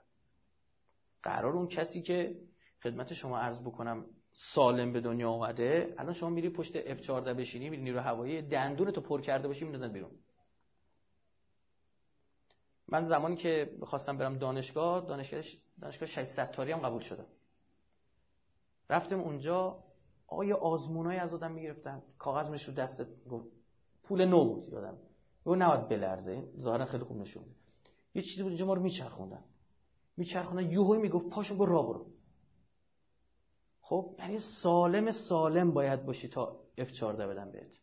قرار اون کسی که خدمت شما عرض بکنم سالم به دنیا آمده الان شما میری پشت F14 بشینی میری نیرو هوایی دندون تو پر کرده باشی میندازن بیرون. من زمانی که خواستم برم دانشگاه دانشگاه دانشگاه 600 تاری هم قبول شدم. رفتم اونجا آیا آزمونایی از آدم می‌گرفتن. کاغذ میش دست پول نو بود یادم گفت نباید بلرزه. ظاهرا خیلی خوب نشون یه چیزی بود اینجا ما رو میچرخوندن. میچرخوندن. یوهوی می‌گفت پاشو برو را برو. خب یعنی سالم سالم باید باشی تا F14 بدن بهت.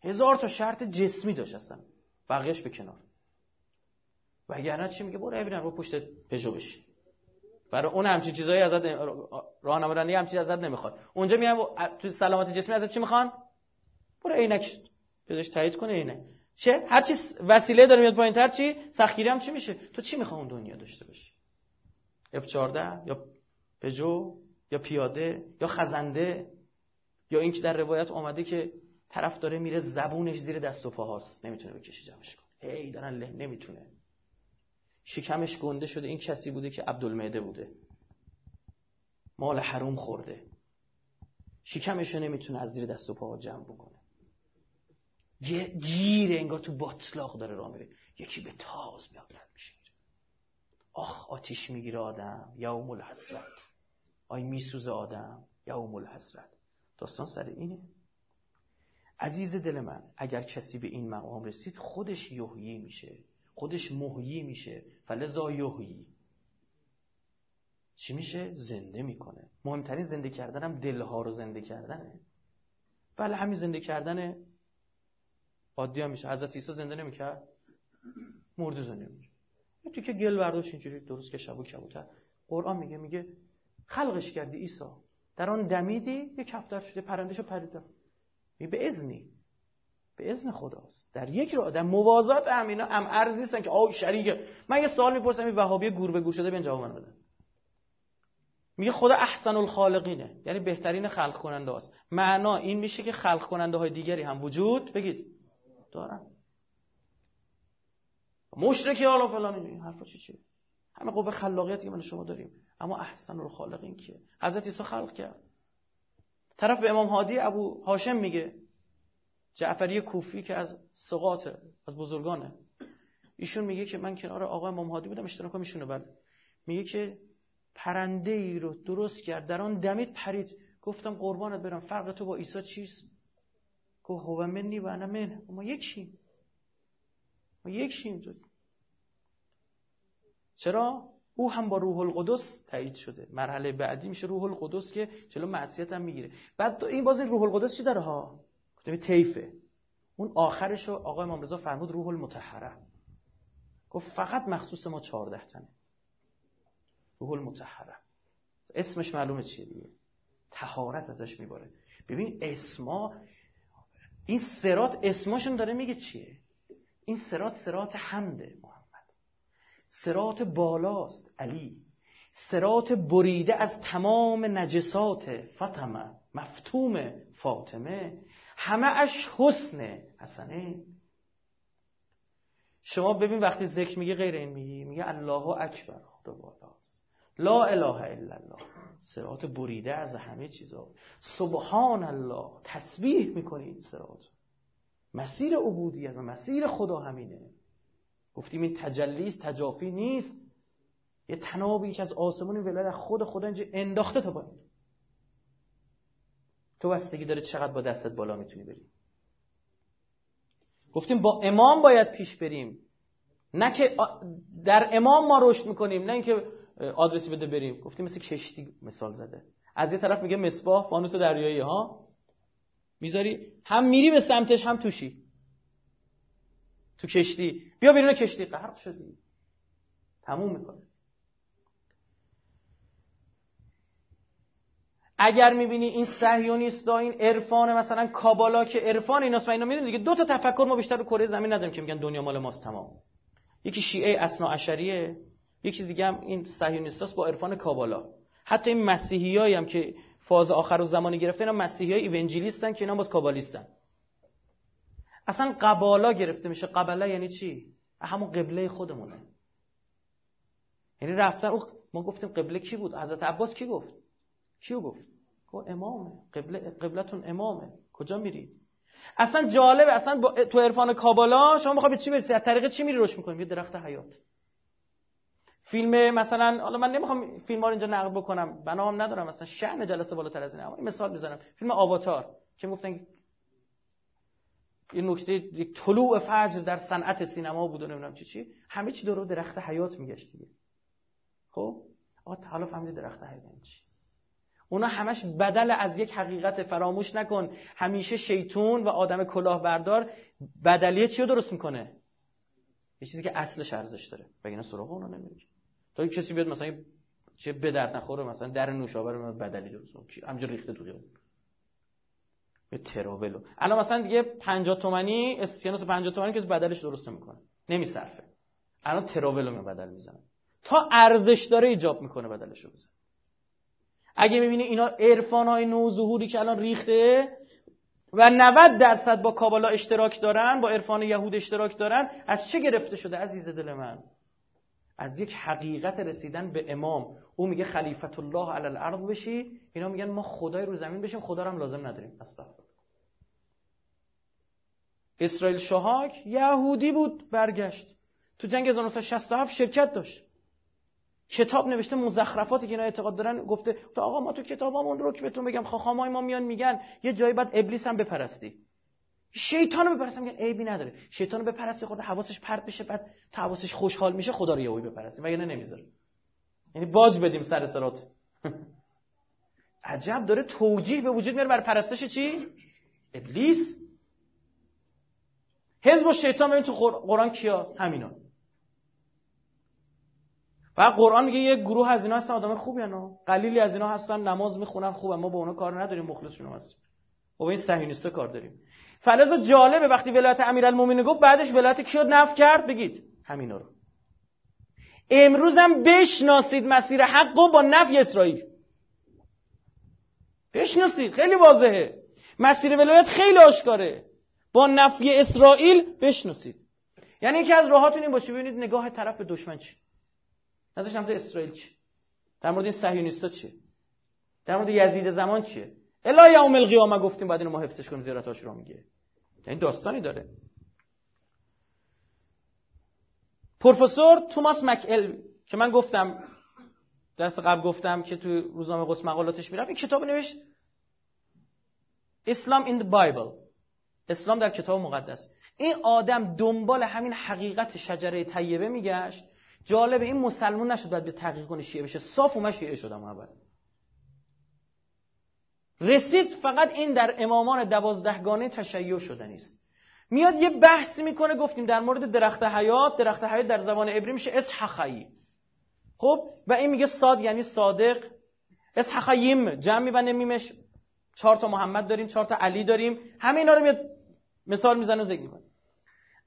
هزار تا شرط جسمی داشت اصلا. بقیهش به کنار. وگرنه چی میگه؟ برو ببینم رو پشت پژو بشی برای اون همچین چیزایی ازت راهنمایی همچین ازت نمی‌خواد. اونجا میگم تو سلامت جسمی ازت چی می‌خوان؟ برو عینک بذارش تایید کنه اینه چه؟ هر چی وسیله داره میاد پایینتر چی؟ سختگیری هم چی میشه؟ تو چی می‌خوای اون دنیا داشته باشی؟ F14 یا پژو یا پیاده یا خزنده یا اینکه در روایت آمده که طرف داره میره زبونش زیر دست و پاهاست. نمی‌تونه بکشی جمعش کنه. هی دارن له نمی‌تونه. شکمش گنده شده. این کسی بوده که عبدالمعده بوده. مال حروم خورده. شکمش رو نمی‌تونه از زیر دست و پاها جمع بکنه. گیر انگار تو باطلاق داره راه میره. یکی به تاز میاد رد میشه. آخ آتیش می‌گیره آدم. یوم الحسرت. آی میسوزه آدم. یوم الحسرت. داستان سر اینه. عزیز دل من اگر کسی به این مقام رسید خودش یحیی میشه. خودش محیی میشه. فلزا یحیی. چی میشه؟ زنده می‌کنه. مهمترین زنده کردنم دلها رو زنده کردنه. بله همین زنده کردن عادی هم میشه. حضرت عیسی زنده نمی‌کرد؟ مرده زنده میشه تو که گل برداشت اینجوری درست که شبو کبوتر قرآن میگه میگه خلقش کردی عیسی. در آن دمیدی یه کفتر شده پرندشو پریده به ازنی به ازن خداست. در یک رو در موازات هم اینا هم ارز نیستن که آه شریکه من یه سوال می‌پرسم این وهابی گور به گور شده بیان جواب من بدن میگه خدا احسن الخالقینه. یعنی بهترین خلق کننده است معنا این میشه که خلق کننده های دیگری هم وجود؟ بگید. دارن مشرکی حالا فلان این حرفا چی چی همه قوه خلاقیتی که من شما داریم. اما احسن الخالقین کیه؟ حضرت عیسی خلق کرد. طرف به امام هادی ابو هاشم میگه جعفری کوفی که از سقاط از بزرگانه. ایشون میگه که من کنار آقای امام هادی بودم اشتراک میشونه بعد میگه که پرنده ای رو درست کرد. در آن دمید پرید. گفتم قربانت برم. فرق تو با عیسی چیست؟ گفت هو منی و انا من ما یکیم ما یکیم چرا؟ او هم با روح القدس تایید شده. مرحله بعدی میشه روح القدس که چلو معصیت هم می‌گیره. بعد این باز روح القدس چی داره ها؟ گفتم تیفه اون آخرش رو آقای امام رضا فرمود روح المتحره گفت فقط مخصوص ما 14 تنه. روح المتحره اسمش معلومه چیه دیگه؟ تهارت ازش میباره. ببین اسما این سرات اسماشون داره میگه چیه؟ این سرات سرات حمده محمد. سرات بالاست علی. سرات بریده از تمام نجسات فاطمه. مفتوم فاطمه. همه اش حسنه حسنه شما ببین وقتی ذکر میگه غیر این میگی میگه الله اکبر خدا بالاست. لا اله الا الله. سرات بریده از همه چیزا. سبحان الله تسبیح می‌کنی این سرات مسیر عبودیت و مسیر خدا همینه. گفتیم این تجلیست تجافی نیست. یه تنابی که از آسمون ولد خود خدا اینجا انداخته تا باید تو بستگی داره چقدر با دستت بالا می‌تونی بری. گفتیم با امام باید پیش بریم. نه که در امام ما رشد می‌کنیم نه اینکه آدرسی بده بریم. گفتیم مثل کشتی مثال زده. از یه طرف میگه مصباح فانوس دریایی ها؟ می‌ذاری؟ هم میری به سمتش هم توشی. تو کشتی. بیا بیرون کشتی. غرق شدی. تموم می‌کنه. اگر می‌بینی این صهیونیست این عرفان مثلا کابالا که عرفان ایناست و اینا می‌دونی دیگه دو تا تفکر ما بیشتر رو کره زمین نداریم که میگن دنیا مال ماست تمام. یکی شیعه اسنا عشریه یکی دیگه هم این صهیونیستاست با عرفان کابالا. حتی این مسیحیایی هم که فاز آخر و زمانی گرفته اینا مسیحیای ایونجلیستن که اینا باز کابالیستن. اصلا قبالا گرفته میشه. قبله یعنی چی؟ همون قبله خودمونه. یعنی رفتن ما گفتیم قبله کی بود؟ حضرت عباس کی گفت؟ کیو گفت؟ گفت امامه. قبله قبلتون امامه. کجا میرید؟ اصلا جالبه. اصلا تو عرفان کابالا شما می‌خوای به چی برسی؟ از طریق چی میری روش می‌کنی؟ یه درخت حیات. فیلم مثلا حالا من نمی‌خوام فیلم ها رو اینجا نقد بکنم. بنام ندارم. مثلا شأن جلسه بالاتر از اینه این مثال می‌زنم فیلم آواتار. که گفتن این نکته یک طلوع فجر در صنعت سینما بود و نمی‌دونم چی چی. همه چی دور درخت حیات میگشت دیگه. خب؟ آقا حالا فهمیدی درخت حیات یعنی چی؟ اونا همش بدل از یک حقیقت فراموش نکن. همیشه شیطون و آدم کلاهبردار بدلیه چی رو درست می‌کنه؟ یه چیزی که اصلش ارزش داره. بگینا سراغ اونا نمیره تا کسی بیاد مثلا چه به درد نخوره مثلا در نوشابه بدلی درست همینجا ریخته تو یه تراولو. الان مثلا دیگه 50 تومانی اسکناس 50 تومانی که بدلش درست نمی‌کنه. نمیصرفه. الان تراولو می بدل می‌زنه. تا ارزش داره ایجاب می‌کنه بدلش رو بزن اگه می‌بینی اینا عرفان های نوظهوری که الان ریخته و 90 درصد با کابالا اشتراک دارن با عرفان یهود اشتراک دارن از چه گرفته شده عزیز دل من؟ از یک حقیقت رسیدن به امام. او میگه خلیفت الله علی الارض بشی. اینا میگن ما خدای رو زمین بشیم خدا رو هم لازم نداریم. استغفر. اسرائیل شاهاک یهودی بود برگشت. تو جنگ 1967 شرکت داشت. کتاب نوشته مزخرفاتی که اینا اعتقاد دارن گفته تو آقا ما تو کتابامون رو که بهتون بگم خاخامای ما میان میگن یه جایی بعد ابلیس هم بپرستی. شیطان رو بپرستی میگن عیبی نداره. شیطان رو بپرستی خود حواسش پرت بشه بعد تا حواسش خوشحال میشه خدا رو یهویی بپرستی. وگرنه نمی‌ذاره. یعنی باج بدیم سر سرات عجب داره توجیه به وجود میاره. بر پرستش چی؟ ابلیس. حزب و شیطان ببین تو قرآن کیا؟ همینا. و قرآن میگه یه گروه از اینا هستن آدم خوبی هستن. قلیلی از اینا هستن نماز می‌خونن خوبه ما با اونا کار نداریم مخلصشون هستیم. با این صهیونیستا کار داریم. فلزا جالبه وقتی ولایت امیرالمومنین گفت بعدش ولایت کی شد؟ نف کرد؟ بگید. همینا رو. امروز هم بشناسید مسیر حق با نفی اسرائیل. بشناسید خیلی واضحه. مسیر ولایت خیلی آشکاره. با نفی اسرائیل بشناسید. یعنی یکی از راهاتون این باشه ببینید نگاه طرف به دشمن چی. نظر سمت اسرائیل چی در مورد این صهیونیستا چیه؟ در مورد یزید زمان چیه؟ الا یوم القیامه گفتیم بعد اینو ما حفظش کنیم زیارتاش رو میگه. این داستانی داره. پروفسور توماس مکل که من گفتم درس قبل گفتم که تو روزنامه قدس مقالاتش می‌رفت این کتاب نوشت اسلام این the Bible. اسلام در کتاب مقدس. این آدم دنبال همین حقیقت شجره طیبه میگشت جالب این مسلمون نشد باید به تحقیق کنه شیعه بشه. صاف اومد شیعه شدم اول. رسید فقط این در امامان دوازدهگانه تشیع شده نیست. میاد یه بحثی می‌کنه گفتیم در مورد درخت حیات درخت حیات در زبان عبری میشه اسحخایی خب؟ و این میگه صاد یعنی صادق. اسحخاییم جمع میبنده میمش چهار تا محمد داریم چهار تا علی داریم. همه اینا رو میاد مثال می‌زنه و ذکر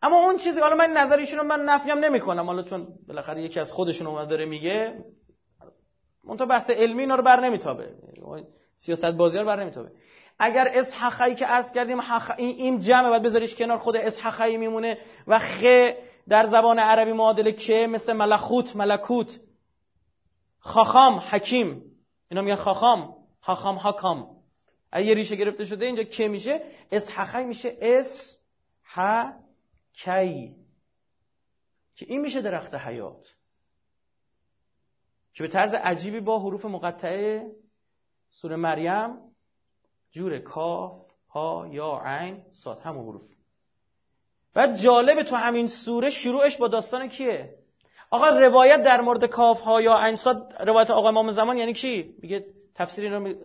اما اون چیزی حالا من نظر ایشون من نفیم نمی‌کنم. حالا چون بالاخره یکی از خودشون اومد داره میگه اون بحث علمی اینا رو بر نمیتابه. سیاست بازی رو بر نمیتابه. اگر اسحقی که عرض کردیم این جمع باید بذاریش کنار خود اسحقی میمونه و خ در زبان عربی معادل که مثل ملخوت ملکوت. خاخام حکیم. اینا میگن خاخام. خاخام حکام اگه ریشه گرفته شده اینجا که میشه اسحقی میشه اس ح کی که این میشه درخت حیات. که به طرز عجیبی با حروف مقطعه سوره مریم جور کاف ها یا عین صاد همون حروف. و جالب تو همین سوره شروعش با داستان کیه؟ آقا روایت در مورد کاف ها یا عین صاد روایت آقا امام زمان یعنی کی میگه تفسیر اینا می...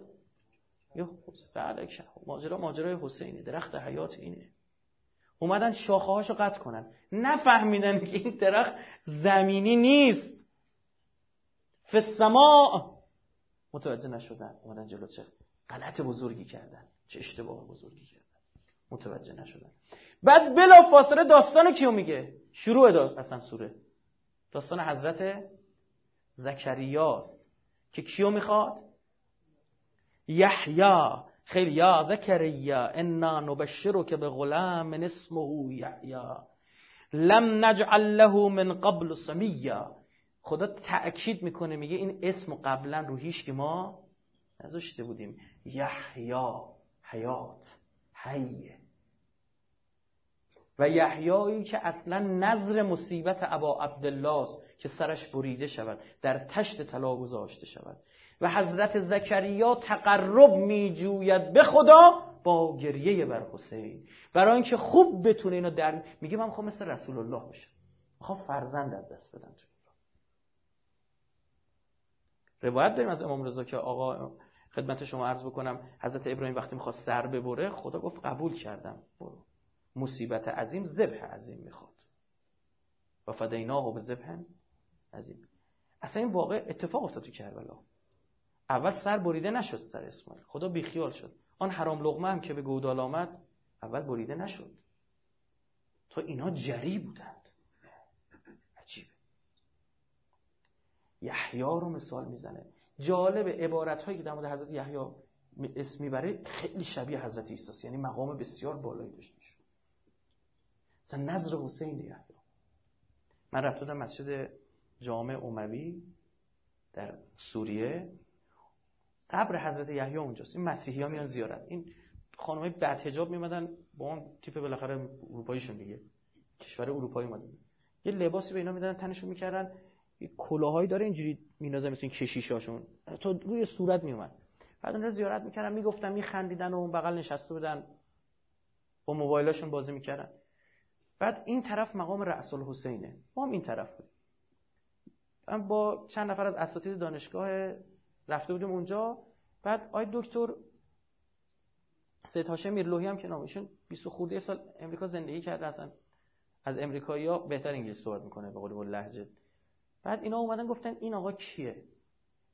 بله ماجرا ماجرای حسینی درخت حیات اینه. اومدن شاخه هاشو قطع کنن. نفهمیدن که این درخت زمینی نیست. فسما متوجه نشدن. اومدن جلو چه غلط بزرگی کردن. چه اشتباه بزرگی کردن. متوجه نشدن. بعد بلا فاصله داستان کیو میگه؟ شروع دا اصلا سوره. داستان حضرت زکریاست که کیو می‌خواد؟ یحیی. خیلی یا ذکریا انا نبشرک به غلام اسمه یحیی لم نجعل له من قبل سمیا خدا تأکید می‌کنه میگه این اسم قبلا رو هیچ که ما نذاشته بودیم. یحیی حیات حیه. و یحیایی که اصلا نظر مصیبت ابا عبدالله است که سرش بریده شود در تشت طلا گذاشته شود. و حضرت زکریا تقرب می جوید به خدا با گریه بر حسین. برای اینکه خوب بتونه اینو در میگه من می‌خوام مثل رسول الله بشم می‌خوام فرزند از دست بدم. تو روایت داریم از امام رضا که آقا خدمت شما عرض بکنم حضرت ابراهیم وقتی می‌خواست سر ببره خدا گفت قبول کردم. برو. مصیبت عظیم ذبح عظیم می‌خواد. و فدیناه به ذبح عظیم. اصلا این واقع اتفاق افتاد تو کربلا. اول سر بریده نشد سر اسماعیل. خدا بیخیال شد. آن حرام لغمه هم که به گودال آمد اول بریده نشد. تو اینا جری بودند. عجیبه. یحیی رو مثال می‌زنه. جالب عبارت هایی که در مورد حضرت یحیی اسم می‌بره خیلی شبیه حضرت عیسی یعنی مقام بسیار بالایی داشته مثلا نظر حسین یحیی. من رفتم مسجد جامع اموی در سوریه. قبر حضرت یحیی اونجاست. این مسیحی ها میان زیارت. این خانمای بد حجاب میمدن با اون تیپ بالاخره اروپاییشون دیگه. کشور اروپایی اومدن یه لباسی به اینا می‌دادن تنشون می‌کردن. کلاهایی داره اینجوری مینازه مثل این کشیشاشون. تا روی صورت میومد بعد اونجا زیارت می‌کردن می‌گفتن میخندیدن و اون بغل نشسته بودن. با موبایلاشون بازی می‌کردن. بعد این طرف مقام رأس الحسینه ما هم این طرف بودیم. من با چند نفر از اساتید دانشگاه رفته بودیم اونجا. بعد آی دکتر هاشم میرلوهی هم که نامشون 20 خورده سال امریکا زندگی کرده اصلا از امریکایی‌ها بهتر انگلیسی صحبت می‌کنه به قول لهجه. بعد اینا اومدن گفتن این آقا کیه؟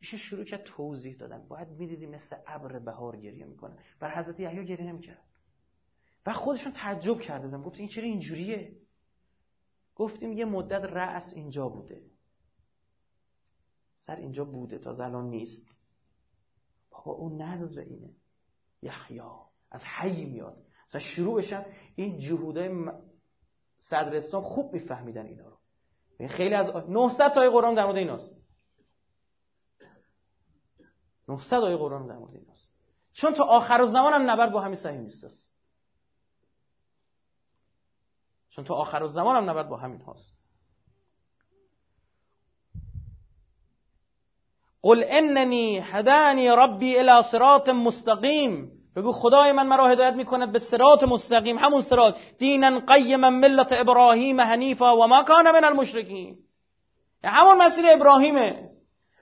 ایشون شروع کرد توضیح دادن. باید می‌دیدی مثل ابر بهار گریه می‌کنه. بر حضرت یحیی گریه نمی‌کرد. و خودشون تعجب کردن گفت این چرا اینجوریه؟ گفتیم یه مدت رأس اینجا بوده. سر اینجا بوده تا الان نیست. بابا اون نظر اینه. یحیا از حی میاد. مثلا شروع بشن این جهودای صدر اسلام خوب میفهمیدن اینا رو. خیلی از 900 تای قرآن در مورد ایناست. 900 آیه قرآن در مورد ایناست. چون تا آخر زمان هم نبرد با همین صحیح نیست. چون تا آخر زمان هم نبرد با همین هاست. قل اننی هدانی ربی الى صراط مستقیم. بگو خدای من مرا هدایت می‌کند به صراط مستقیم همون صراط. دینا قیما ملت ابراهیم حنیفا و ما کان من المشرکین. همون مسیر ابراهیمه.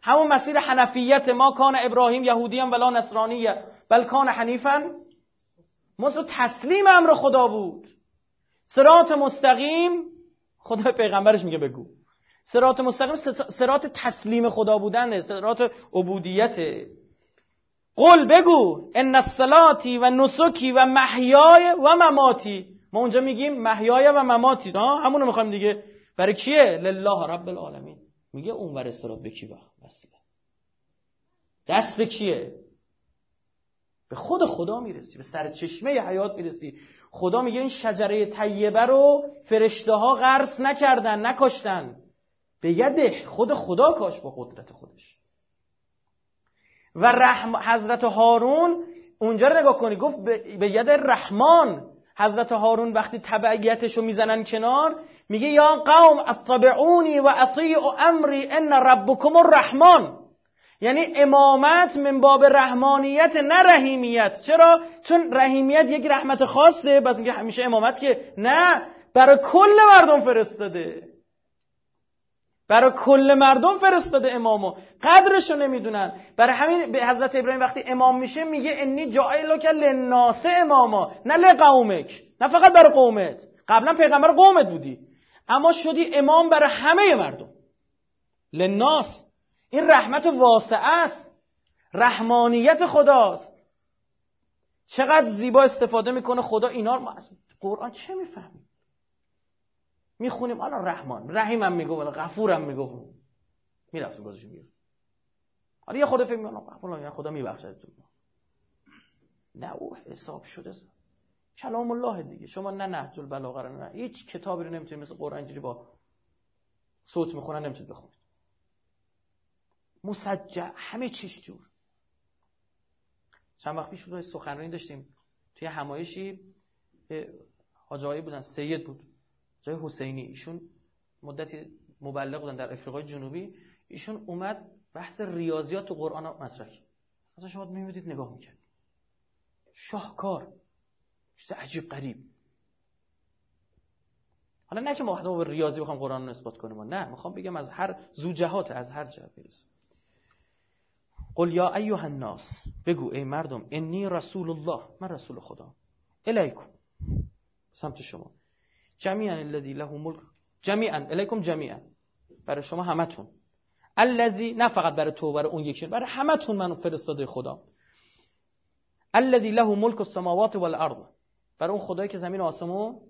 همون مسیر حنفیت. ما کان ابراهیم یهودیم ولا نصرانیه. بل کان حنیفا مصر تسلیم امر خدا بود. صراط مستقیم. خدا پیغمبرش میگه بگو. سرات مستقیم سرات تسلیم خدا بودن سرات عبودیت. قل بگو ان الصلاتی و نسکی و محیای و مماتی. ما اونجا میگیم محیای و مماتی. ها همونو می‌خوایم دیگه. برای کیه؟ لله رب العالمین. میگه اون بر سرات به کی وصله؟ دست کیه؟ به خود خدا می‌رسی به سر چشمه حیات می‌رسی. خدا میگه این شجره طیبه رو فرشته ها غرس نکردن نکشتن. به یده خود خدا کاش با قدرت خودش. و رحم حضرت هارون اونجا رو نگاه کنی گفت به ید رحمان. حضرت هارون وقتی تبعیتش رو می‌زنن کنار میگه یا قوم اتبعونی و اطیع امری ان ربکم الرحمن. یعنی امامت من باب رحمانیت نه رحیمیت. چرا؟ چون رحیمیت یک رحمت خاصه بس میگه همیشه امامت که نه برای کل مردم فرستاده. برای کل مردم فرستاده امامو. قدرشو نمی‌دونن. برای همین به حضرت ابراهیم وقتی امام میشه میگه انی جائلک للناس اماما. نه لقومک. نه فقط برای قومت. قبلا پیغمبر قومت بودی. اما شدی امام برای همه مردم. لناس این رحمت واسعه است. رحمانیت خداست. چقدر زیبا استفاده می‌کنه خدا اینا رو. قرآن چه می‌فهمیم؟ می‌خونیم. حالا رحمان. رحیمم میگو ولی غفورم میگو می‌رفت بازشون میگو حالا یه خود فکر می‌کنم خدا میبخشد تو نه او حساب شده. کلام الله دیگه. شما نه نهج البلاغه نه هیچ کتابی رو نمی‌تونید مثل قرآن اینجوری با صوت می‌خونن نمی‌تونید بخونید مسجع همه چیش جور. چند وقت پیش بود سخنرانی داشتیم. توی همایشی حاجایی بودن سید بود. جای حسینی ایشون مدتی مبلغ بودن در افریقای جنوبی. ایشون اومد بحث ریاضیات تو قرآن مطرح کرد. اصلا شما میبودید نگاه می‌کرد شاهکار. چیز عجیب قریب حالا نه که ما به ریاضی بخوام قرآن رو نسبت کنیم. نه می‌خوام بگم از هر زوجهات از هر جهت برسه. قل یا ایها الناس بگو ای مردم انی رسول الله من رسول خدا. الیکم سمت شما. جمیعا الذی له ملک. جمیعا. الیکم جمیعا. برای شما همتون. الذی نه فقط برای تو برای اون یکی برای همتون من فرستاده خدا. الذی له ملک السماوات والارض. برای اون خدایی که زمین و آسمون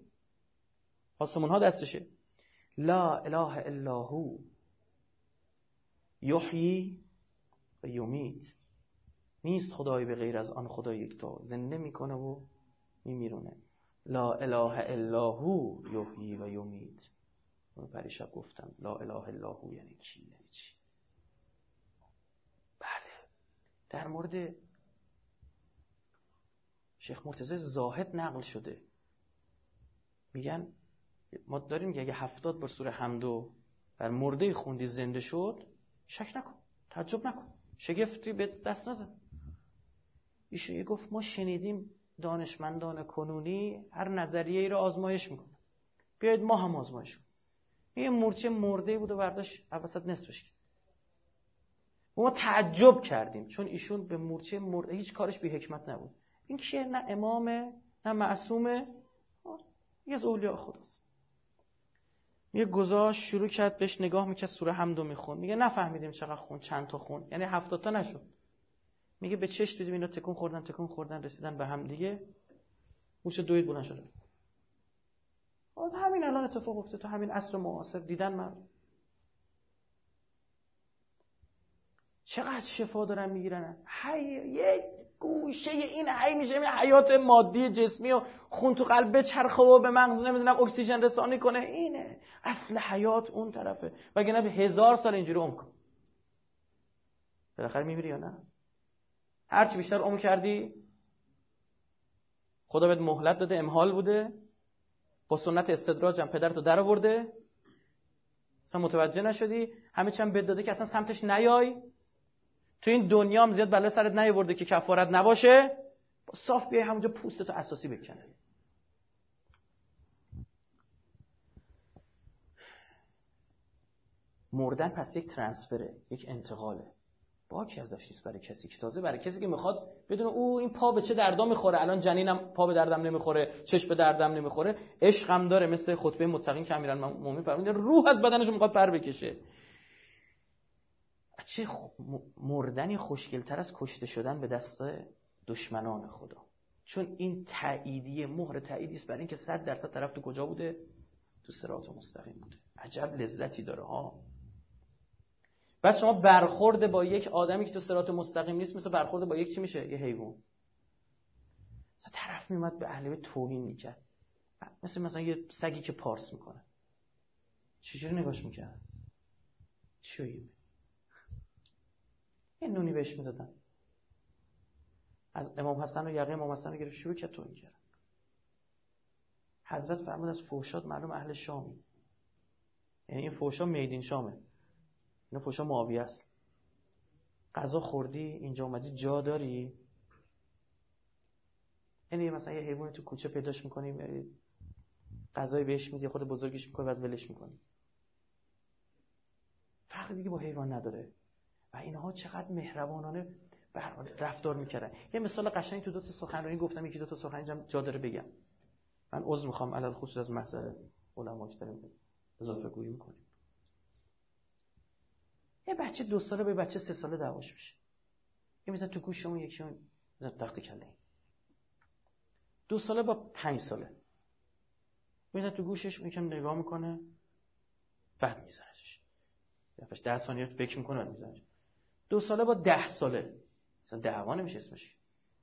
آسمون ها دستشه. لا اله الا هو. یحیی و یومید نیست خدایی به غیر از آن خدای یکتا زنده می‌کنه و میمیرونه. لا اله الا هو یحیی و یومید پریشب گفتم لا اله الا هو یعنی کی یعنی چی؟ بله. در مورد شیخ مرتضی زاهد نقل شده. میگن ما داریم که اگه هفتاد بر سوره حمدو بر مرده خوندی زنده شد شک نکن تعجب نکن. شگفتی به دست نزن. ایشون گفت ما شنیدیم دانشمندان کنونی هر نظریه ای رو آزمایش می‌کنن. بیایید ما هم آزمایش کنیم. یه مورچه مرده بود و برداشت وسط نصفش کرد. ما تعجب کردیم چون ایشون به مورچه مرده هیچ کارش بی حکمت نبود. این کیه نه امامه نه معصومه یه از اولیاء خداست. یه گذاشت شروع کرد بهش نگاه می‌کرد سوره حمدو میخون میگه نفهمیدیم چقدر خون چند تا خون. یعنی هفتاد تا نشد. میگه به چش دیدیم اینا تکون خوردن تکون خوردن رسیدن به هم دیگه. موش دوید بلند شده همین الان اتفاق افتاد. تو همین عصر معاصر دیدن من. چقدر شفا دارن می‌گیرن. یک گوشه این حی میشه حیات مادی جسمی و خون تو قلب چرخه و به مغز نمی‌دونم اکسیژن رسانی کنه. اینه. اصل حیات اون طرفه. وگرنه هزار سال اینجوری عمر کن. بالاخره میمیری یا نه؟ هرچی بیشتر عمر کردی خدا بهت مهلت داده امحال بوده با سنت استدراج هم پدرتو در آورده. اصلا متوجه نشدی؟ همه چم بد داده که اصلا سمتش نیای. تو این دنیا هم زیاد بلا سرت نیاورده که کفارت نباشه. با صاف بیای همونجا پوستتو اساسی بکنه. مردن پس یک ترانسفره یک انتقاله. باکی ازش نیست برای کسی که تازه برای کسی که می‌خواد بدون او این پا به چه دردا می‌خوره. الان جنینم پا به دردم نمی‌خوره چشم به دردم نمی‌خوره. عشقم داره مثل خطبه متقین که امیران مومن فرمود روح از بدنش می‌خواد پر بکشه. چه مردنی خوشگلتر از کشته شدن به دست دشمنان خدا. چون این تاییدیه مهر تاییدی است برای اینکه صد درصد طرف تو کجا بوده؟ تو صراط مستقیم بوده. عجب لذتی داره ها بعد شما برخورد با یک آدمی که تو صراط مستقیم نیست مثل برخورد با یک چی میشه؟ یه حیوان. مثلا طرف میومد به اهل توهین می‌کرد. مثل مثلا یه سگی که پارس می‌کنه. چجوری نگاش می‌کرد چی یه نونی بهش می‌دادن. از امام حسن و یقه امام حسن رو گرفت شروع کرد توهین کرد حضرت فرمود از فوشات معلوم اهل شامی. یعنی این فوشا میدین شامه. اینا فوشا معاویه است. غذا خوردی اینجا اومدی جا داری. یعنی مثلا یه حیوانی تو کوچه پیداش می‌کنیم یعنی غذای بهش میدی خود بزرگش می‌کنی بعد ولش می‌کنی. فرق دیگه با حیوان نداره. و اینها چقدر مهربانانه رفتار می‌کردن. یه مثال قشنگ تو دو تا سخنرانی گفتم یکی دو تا سخنرانی جا داره بگم. من عذر می‌خوام علل خصوص از محضر علما که داریم اضافه گویی می‌کنیم. یه بچه دو ساله به بچه سه ساله دعواش میشه. یه مثلا تو گوشمون یکی تخت کله دو ساله با پنج ساله. میزن تو گوشش یکم نگاه می‌کنه بعد میزنش یه ده ثانیه فکر می‌کنه بعد میزنش دو ساله با ده ساله. مثلا دعوا نمیشه اسمش.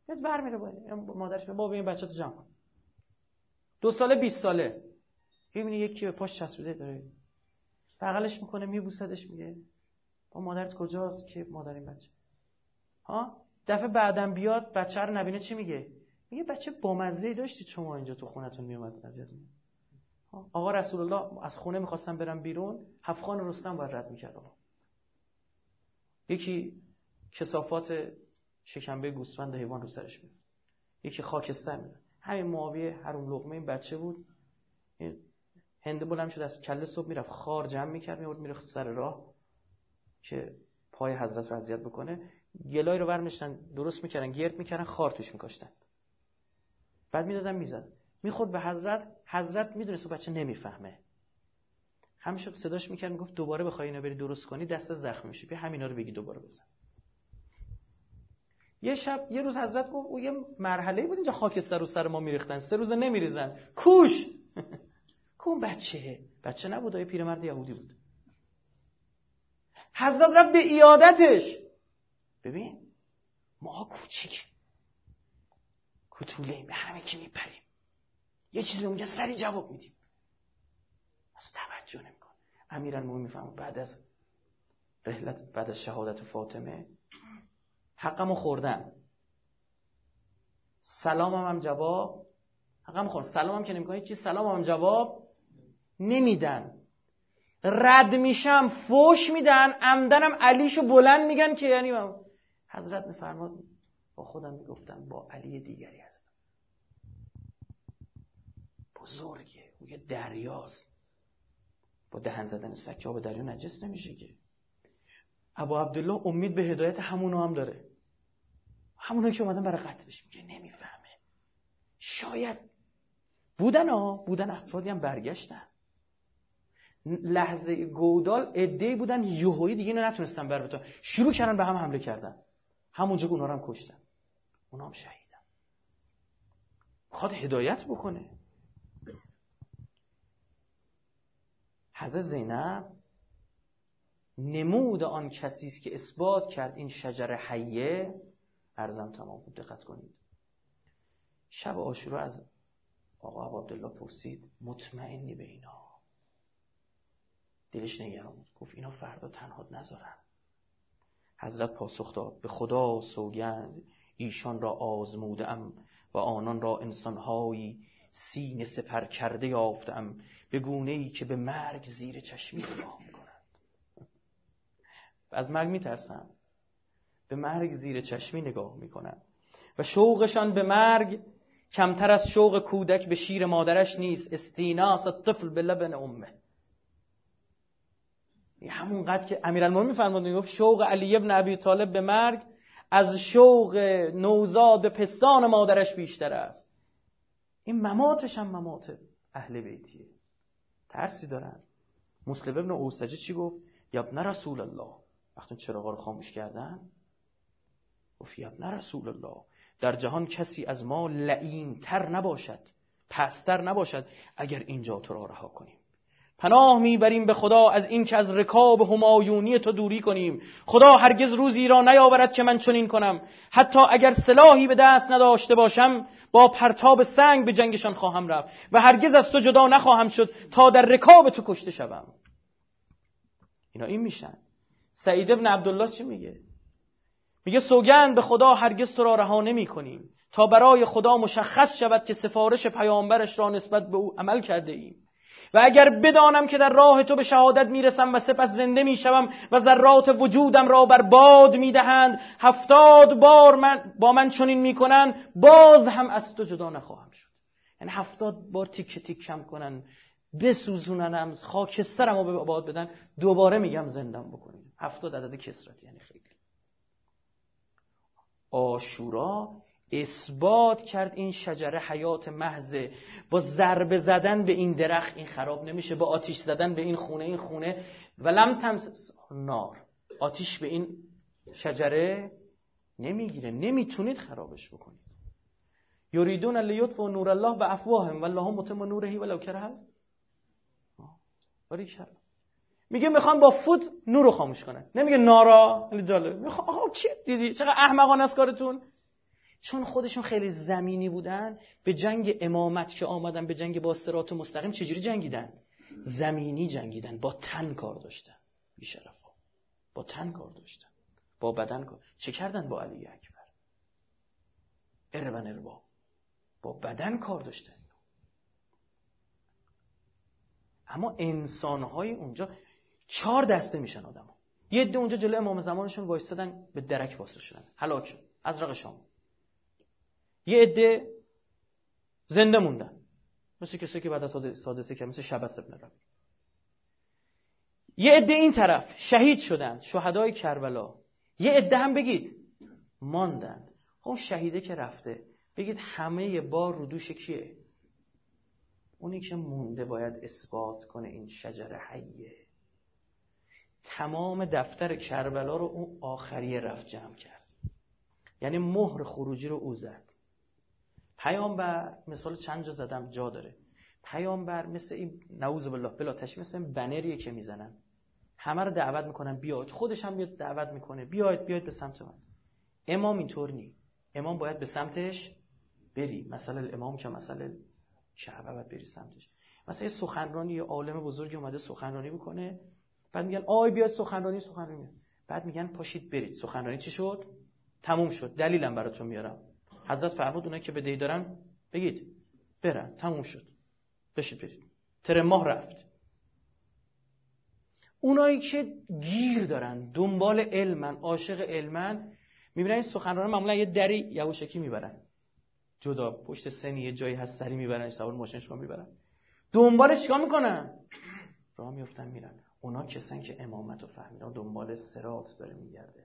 یه بر میره با مادرش بابا این بچه تو جمع کن. دو ساله 20 ساله. می‌بینی یکی به پاش چسبیده داره. بغلش می‌کنه میبوسدش میگه با مادرت کجاست که مادر این بچه؟ ها؟ دفعه بعدم بیاد بچه رو نبینه چی میگه؟ میگه بچه بامزه داشتی شما اینجا تو خونتون میومد اذیت آقا رسول الله از خونه می‌خواستم برم بیرون هفخان رستم باید رد می‌کرد آقا. یکی کسافات شکمبه گوسفند حیوان رو سرش میاد یکی خاکستر میدن همین معاویه هر اون لقمه این بچه بود. هنده بلند شد از کله صبح می‌رفت خار جمع می‌کرد میورد می‌رفت سر راه. که پای حضرت رو اذیت بکنه گلای رو برمیشتن درست می‌کردن گرد می‌کردن خار توش میکاشتن. بعد می‌دادن می‌زد. می‌خورد به حضرت حضرت می‌دونست بچه نمی‌فهمه. همیشه صداش می‌کرد می‌گفت دوباره بخوای اینو بری درست کنی دست زخم میشه بیا همینا رو بگی دوباره بزن. یه شب یه روز حضرت گفت او یه مرحله بود اینجا خاکستر رو سر ما میریختن. سه روز نمیریزن. کوش! کون بچه بچه نبود یه پیرمرد یهودی بود؟ حضرت رفت به ایادتش ببین ما کوچیک. کتوله به همه کی میپریم. یه چیزی اونجا سری جواب میدیم. از توجه نمیکن امیرالمومنین میفهم بعد از رحلت بعد از شهادت فاطمه حقمو خوردن. سلامم هم جواب. حقمو خوردن سلامم که نمی‌کنه. چی سلامم جواب نمیدن. رد میشم فوش میدن عمدنم علیشو بلند میگن که یعنی من حضرت میفرماد با خودم می‌گفتم با علی دیگری هستم. بزرگه او یه دریاست. با دهن زدن سکه به دریا نجس نمیشه که. ابا عبدالله امید به هدایت همونو هم داره. همونو که اومدن برای قتلش میگه نمی‌فهمه. شاید بودن ها بودن افرادی هم برگشتن. لحظه گودال ادهی بودن یهویی دیگه نتونستن بر بتون شروع کردن به هم حمله کردن. همونجا اونا رو هم کشتن. اونا هم شهیدن. می‌خواد هدایت بکنه. حضرت زینب نمود آن کسی است که اثبات کرد این شجر حیه. ارزم تمام بود دقت کنید. شب آشورا از آقا عبدالله پرسید مطمئنی به اینا؟ دلش نگران بود. گفت اینا فردا تنها نذارن. حضرت پاسخ داد به خدا سوگند ایشان را آزمودم و آنان را انسانهایی سینه سپر کرده یافتم. به گونه ای که به مرگ زیر چشمی نگاه می‌کنند. از مرگ میترسن به مرگ زیر چشمی نگاه می‌کنند. و شوقشان به مرگ کمتر از شوق کودک به شیر مادرش نیست. استیناس الطفل به لبن امه. همونقدر که امیرالمومنین میفرمود می‌گفت شوق علی ابن ابی طالب به مرگ از شوق نوزاد پستان مادرش بیشتر است. این مماتش هم ممات اهل بیتیه. ترسی دارن. مسلم ابن اوسجه چی گفت؟ یبن رسول الله. وقتی چراغا رو خاموش کردن گفت یبن رسول الله. در جهان کسی از ما لعیم تر نباشد پستر نباشد اگر اینجا تو را رها کنیم. پناه می‌بریم به خدا از این که از رکاب همایونی تو دوری کنیم. خدا هرگز روزی را نیاورد که من چنین کنم. حتی اگر سلاحی به دست نداشته باشم با پرتاب سنگ به جنگشان خواهم رفت و هرگز از تو جدا نخواهم شد تا در رکاب تو کشته شوم. اینا این میشن. سعید ابن عبدالله چی میگه؟ میگه سوگند به خدا هرگز تو را رها نمی کنیم تا برای خدا مشخص شود که سفارش پیامبرش را نسبت به او عمل کرده ایم. و اگر بدانم که در راه تو به شهادت می‌رسم و سپس زنده می‌شوم و ذرات وجودم را بر باد می‌دهند هفتاد بار من با من چنین می‌کنن باز هم از تو جدا نخواهم شد. یعنی هفتاد بار تیک تیک کم کنن بسوزوننم خاکسترم رو به باد بدن دوباره میگم زندم بکنید. هفتاد عدد کسرت یعنی خیلی. آشورا اثبات کرد این شجره حیات محضه با ضربه زدن به این درخت این خراب نمیشه با آتیش زدن به این خونه این خونه. ولم تمس نار. آتیش به این شجره نمی‌گیره. نمی‌تونید خرابش بکنید. یریدون لیطفئوا نور الله به افواهم. والله متم نوره ولو کره میگه می‌خوان با فوت نور رو خاموش کنن. نمیگه نارا. خیلی جالب. می‌خوام آها چی دیدی؟ چقدر احمقانه است کارتون. چون خودشون خیلی زمینی بودن به جنگ امامت که آمدن به جنگ با سرات مستقیم چجوری جنگیدن؟ زمینی جنگیدن با تن کار داشتن. بیشرفا با تن کار داشتن. با بدن کار. چه کردن با علی اکبر؟ اربن اربا با. بدن کار داشتن. اما انسانهای اونجا چهار دسته میشن آدم ها. یه عده اونجا جلوی امام زمانشون وایستادن به درک واسه شدن. هلاک از رق شام. یه عده زنده موندن. مثل کسی که بعد از سادسه که مثل شبس ابن ربی یه عده این طرف شهید شدند شهدای کربلا. یه عده هم بگید ماندند. اون شهیده که رفته بگید همه بار رو دوش کیه؟ اونی که مونده باید اثبات کنه این شجر حیه. تمام دفتر کربلا رو اون آخریه رفت جمع کرد. یعنی مهر خروجی رو او زد. پیامبر مثال چند جا زدم؟ جا داره. پیامبر مثل این نعوذ بالله بلا تشبیه مثل این بنریه که می‌زنن. همه رو دعوت می‌کنن بیاید. خودش هم بیاد دعوت می‌کنه. بیاید بیاید به سمت من. امام اینطور نی. امام باید به سمتش بری. مثلا امام که مثلا کعبه باید بری سمتش. مثلا سخنرانی یه عالم بزرگی اومده سخنرانی می‌کنه. بعد میگن آی بیاید سخنرانی سخنرانی. بعد میگن پاشید برید. سخنرانی چی شد؟ تموم شد. دلیلم براتون میارم. حضرت فرمود اونایی که به دی دارن بگید. برن. تموم شد. بشید برید. تر ماه رفت. اونایی که گیر دارن دنبال علمن عاشق علمن می‌بینن این سخنران معمولا یه دری یواشکی می‌برن. جدا پشت سنی یه جایی هست سری می‌برن سوار ماشینش می‌برن. دنبالش چیکار می‌کنن؟ راه میفتن میرن. اونا کسن که امامت رو فهمیدن دنبال سرات داره میگرده.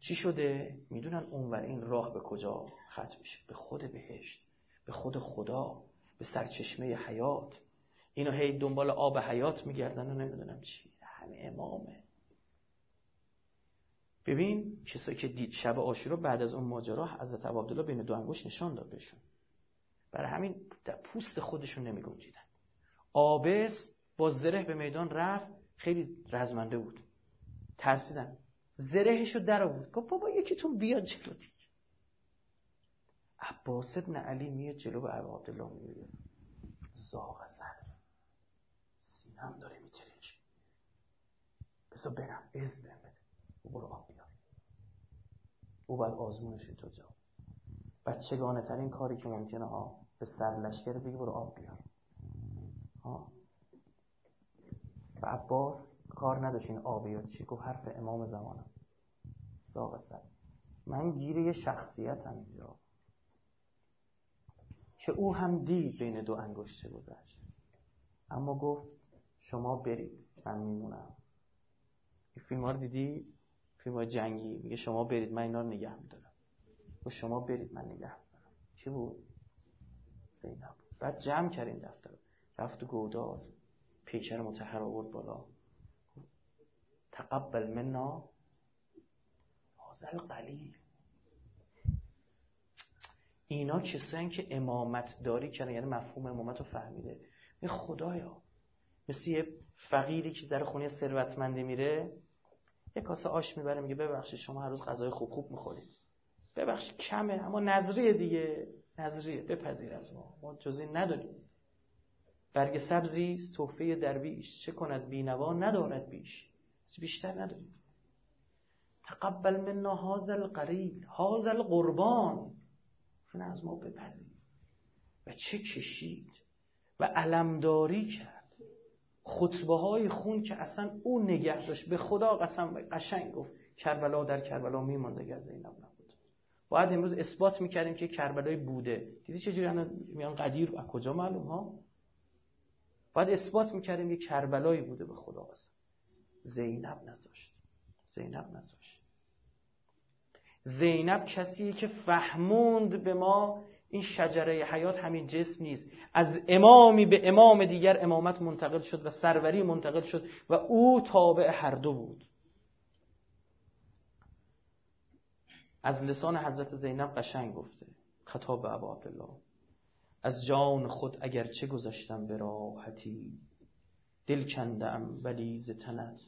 چی شده؟ می‌دونن اونور این راه به کجا ختم میشه؟ به خود بهشت به خود خدا به سرچشمه حیات. اینا هی دنبال آب حیات میگردن و نمی‌دونم چی. همه امامه. ببین کسایی که دید شب آشورا بعد از اون ماجرا حضرت عبدالله بین دو انگوش نشان داد بهشون. برای همین در پوست خودشون نمی گنجیدن آبس با زره به میدان رفت خیلی رزمنده بود. ترسیدن. زرهشو در آورد. گفت بابا یکیتون بیاد جلو دیگه. عباس ابن علی میاد جلو به عبدالله میاد زاغ صدر. سینم داره میترک بذار برم. از بده. او برو آب بیار. او باید آزمونش تو جا. بچگانه ترین کاری که ممکنه ها به سر لشکر بگی برو آب بیار. ها و عباس کار نداشت این آب یا چی گفت حرف امام زمانم زاغ سر. من گیر یه شخصیت هم اینجا. که او هم دید بین دو انگشت گذشت. اما گفت شما برید من میمونم. این فیلم ها رو دیدی؟ فیلم های جنگی. میگه شما برید من اینا رو نگه میدارم. و شما برید من نگه میدارم. چی بود؟ زینب. بعد جمع کرد این دفتر رفت و گوداد پیکر متحر آورد بالا. تقبل منا هازل قلیل اینا کسایی که امامت داری کردن یعنی مفهوم امامت رو فهمیده. می خدایا. مثل یه فقیری که در خونه ثروتمندی میره یه کاسه آش می‌بره میگه ببخشید شما هر روز غذای خوب خوب می‌خورید. ببخشید کمه اما نظریه دیگه. نظریه بپذیر از ما. ما جزی نداریم. برگ سبزی تحفه درویش چه کند؟ بینوا ندارد بیش. بیشتر نداریم. تقبل منا هذا القریل هذا القربان. از ما بپذیر. و چه کشید؟ و علمداری کرد. خطبه های خون که اصلا او نگه داشت. به خدا قسم قشنگ گفت کربلا در کربلا میماند اگر زینب نبود. باید امروز اثبات می‌کردیم که کربلای بوده. دیدی چجوری میان قدیر؟ از کجا معلوم ها؟ باید اثبات می‌کردیم یه کربلایی بوده به خدا قسم. زینب نذاشت. زینب نذاشت. زینب کسیه که فهموند به ما این شجره حیات همین جسم نیست. از امامی به امام دیگر امامت منتقل شد و سروری منتقل شد و او تابع هر دو بود. از لسان حضرت زینب قشنگ گفته خطاب به ابا از جان خود اگر چه گذشتم به راحتی دل کندم ولی ز تنت.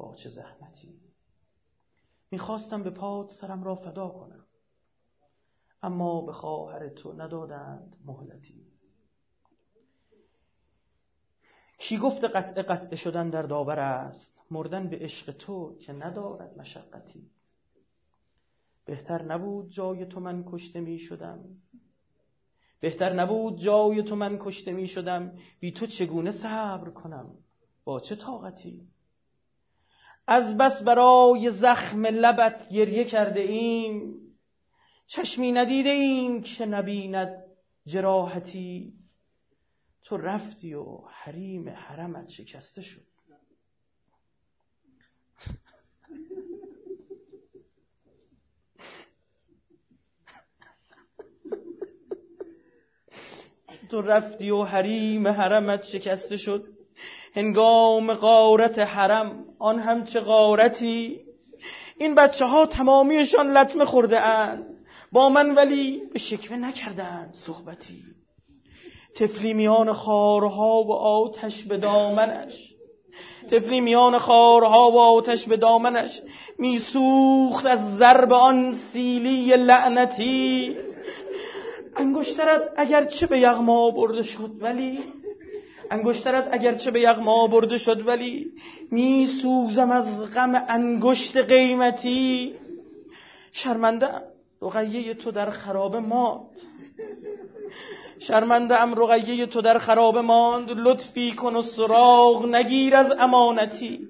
با چه زحمتی؟ می‌خواستم به پاد سرم را فدا کنم. اما به خواهر تو ندادند مهلتی. کی گفت قطع قطع شدن در داور است؟ مردن به عشق تو که ندارد مشقتی. بهتر نبود جای تو من کشته می شدم بهتر نبود جای تو من کشته می شدم بی تو چگونه صبر کنم؟ با چه طاقتی؟ از بس برای زخم لبت گریه کرده ایم. چشمی ندیده این که نبیند جراحتی. تو رفتی و حریم حرمت شکسته شد. تو رفتی و حریم حرمت شکسته شد. هنگام غارت حرم آن هم چه غارتی. این بچه ها تمامیشان لطمه خورده اند. با من ولی به شکوه نکردند صحبتی. تفلی میان خارها و آتش به دامنش. تفلی میان خارها و آتش به دامنش. میسوخت از ضرب آن سیلی لعنتی. انگشترت اگر چه به یغما برده شد ولی انگشترت اگر چه به یغما برده شد ولی می سوزم از غم انگشت قیمتی. شرمنده رقیه تو در خراب ماند. شرمنده ام رقیه تو در خراب ماند. لطفی کن و سراغ نگیر از امانتی.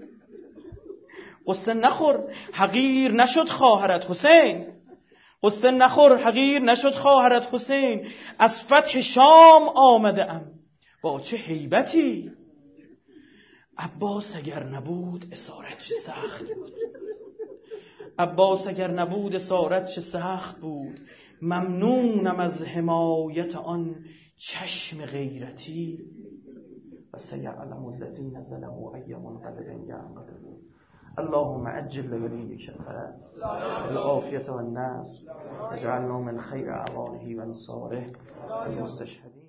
قصه نخور حقیر نشد خواهرت حسین. قصه نخور حقیر نشد خواهرت حسین. از فتح شام آمده ام با چه حیبتی عباس اگر نبود اسارت چه سخت بود. عباس اگر نبود اسارت چه سخت بود. ممنونم از حمایت آن چشم غیرتی. و سیعلم الذین ظلموا ای منقلب ینقلبون اللهم عجل لوليك العافية والناس. اجعلنا من خير أعوانه وانصاره المستشهدين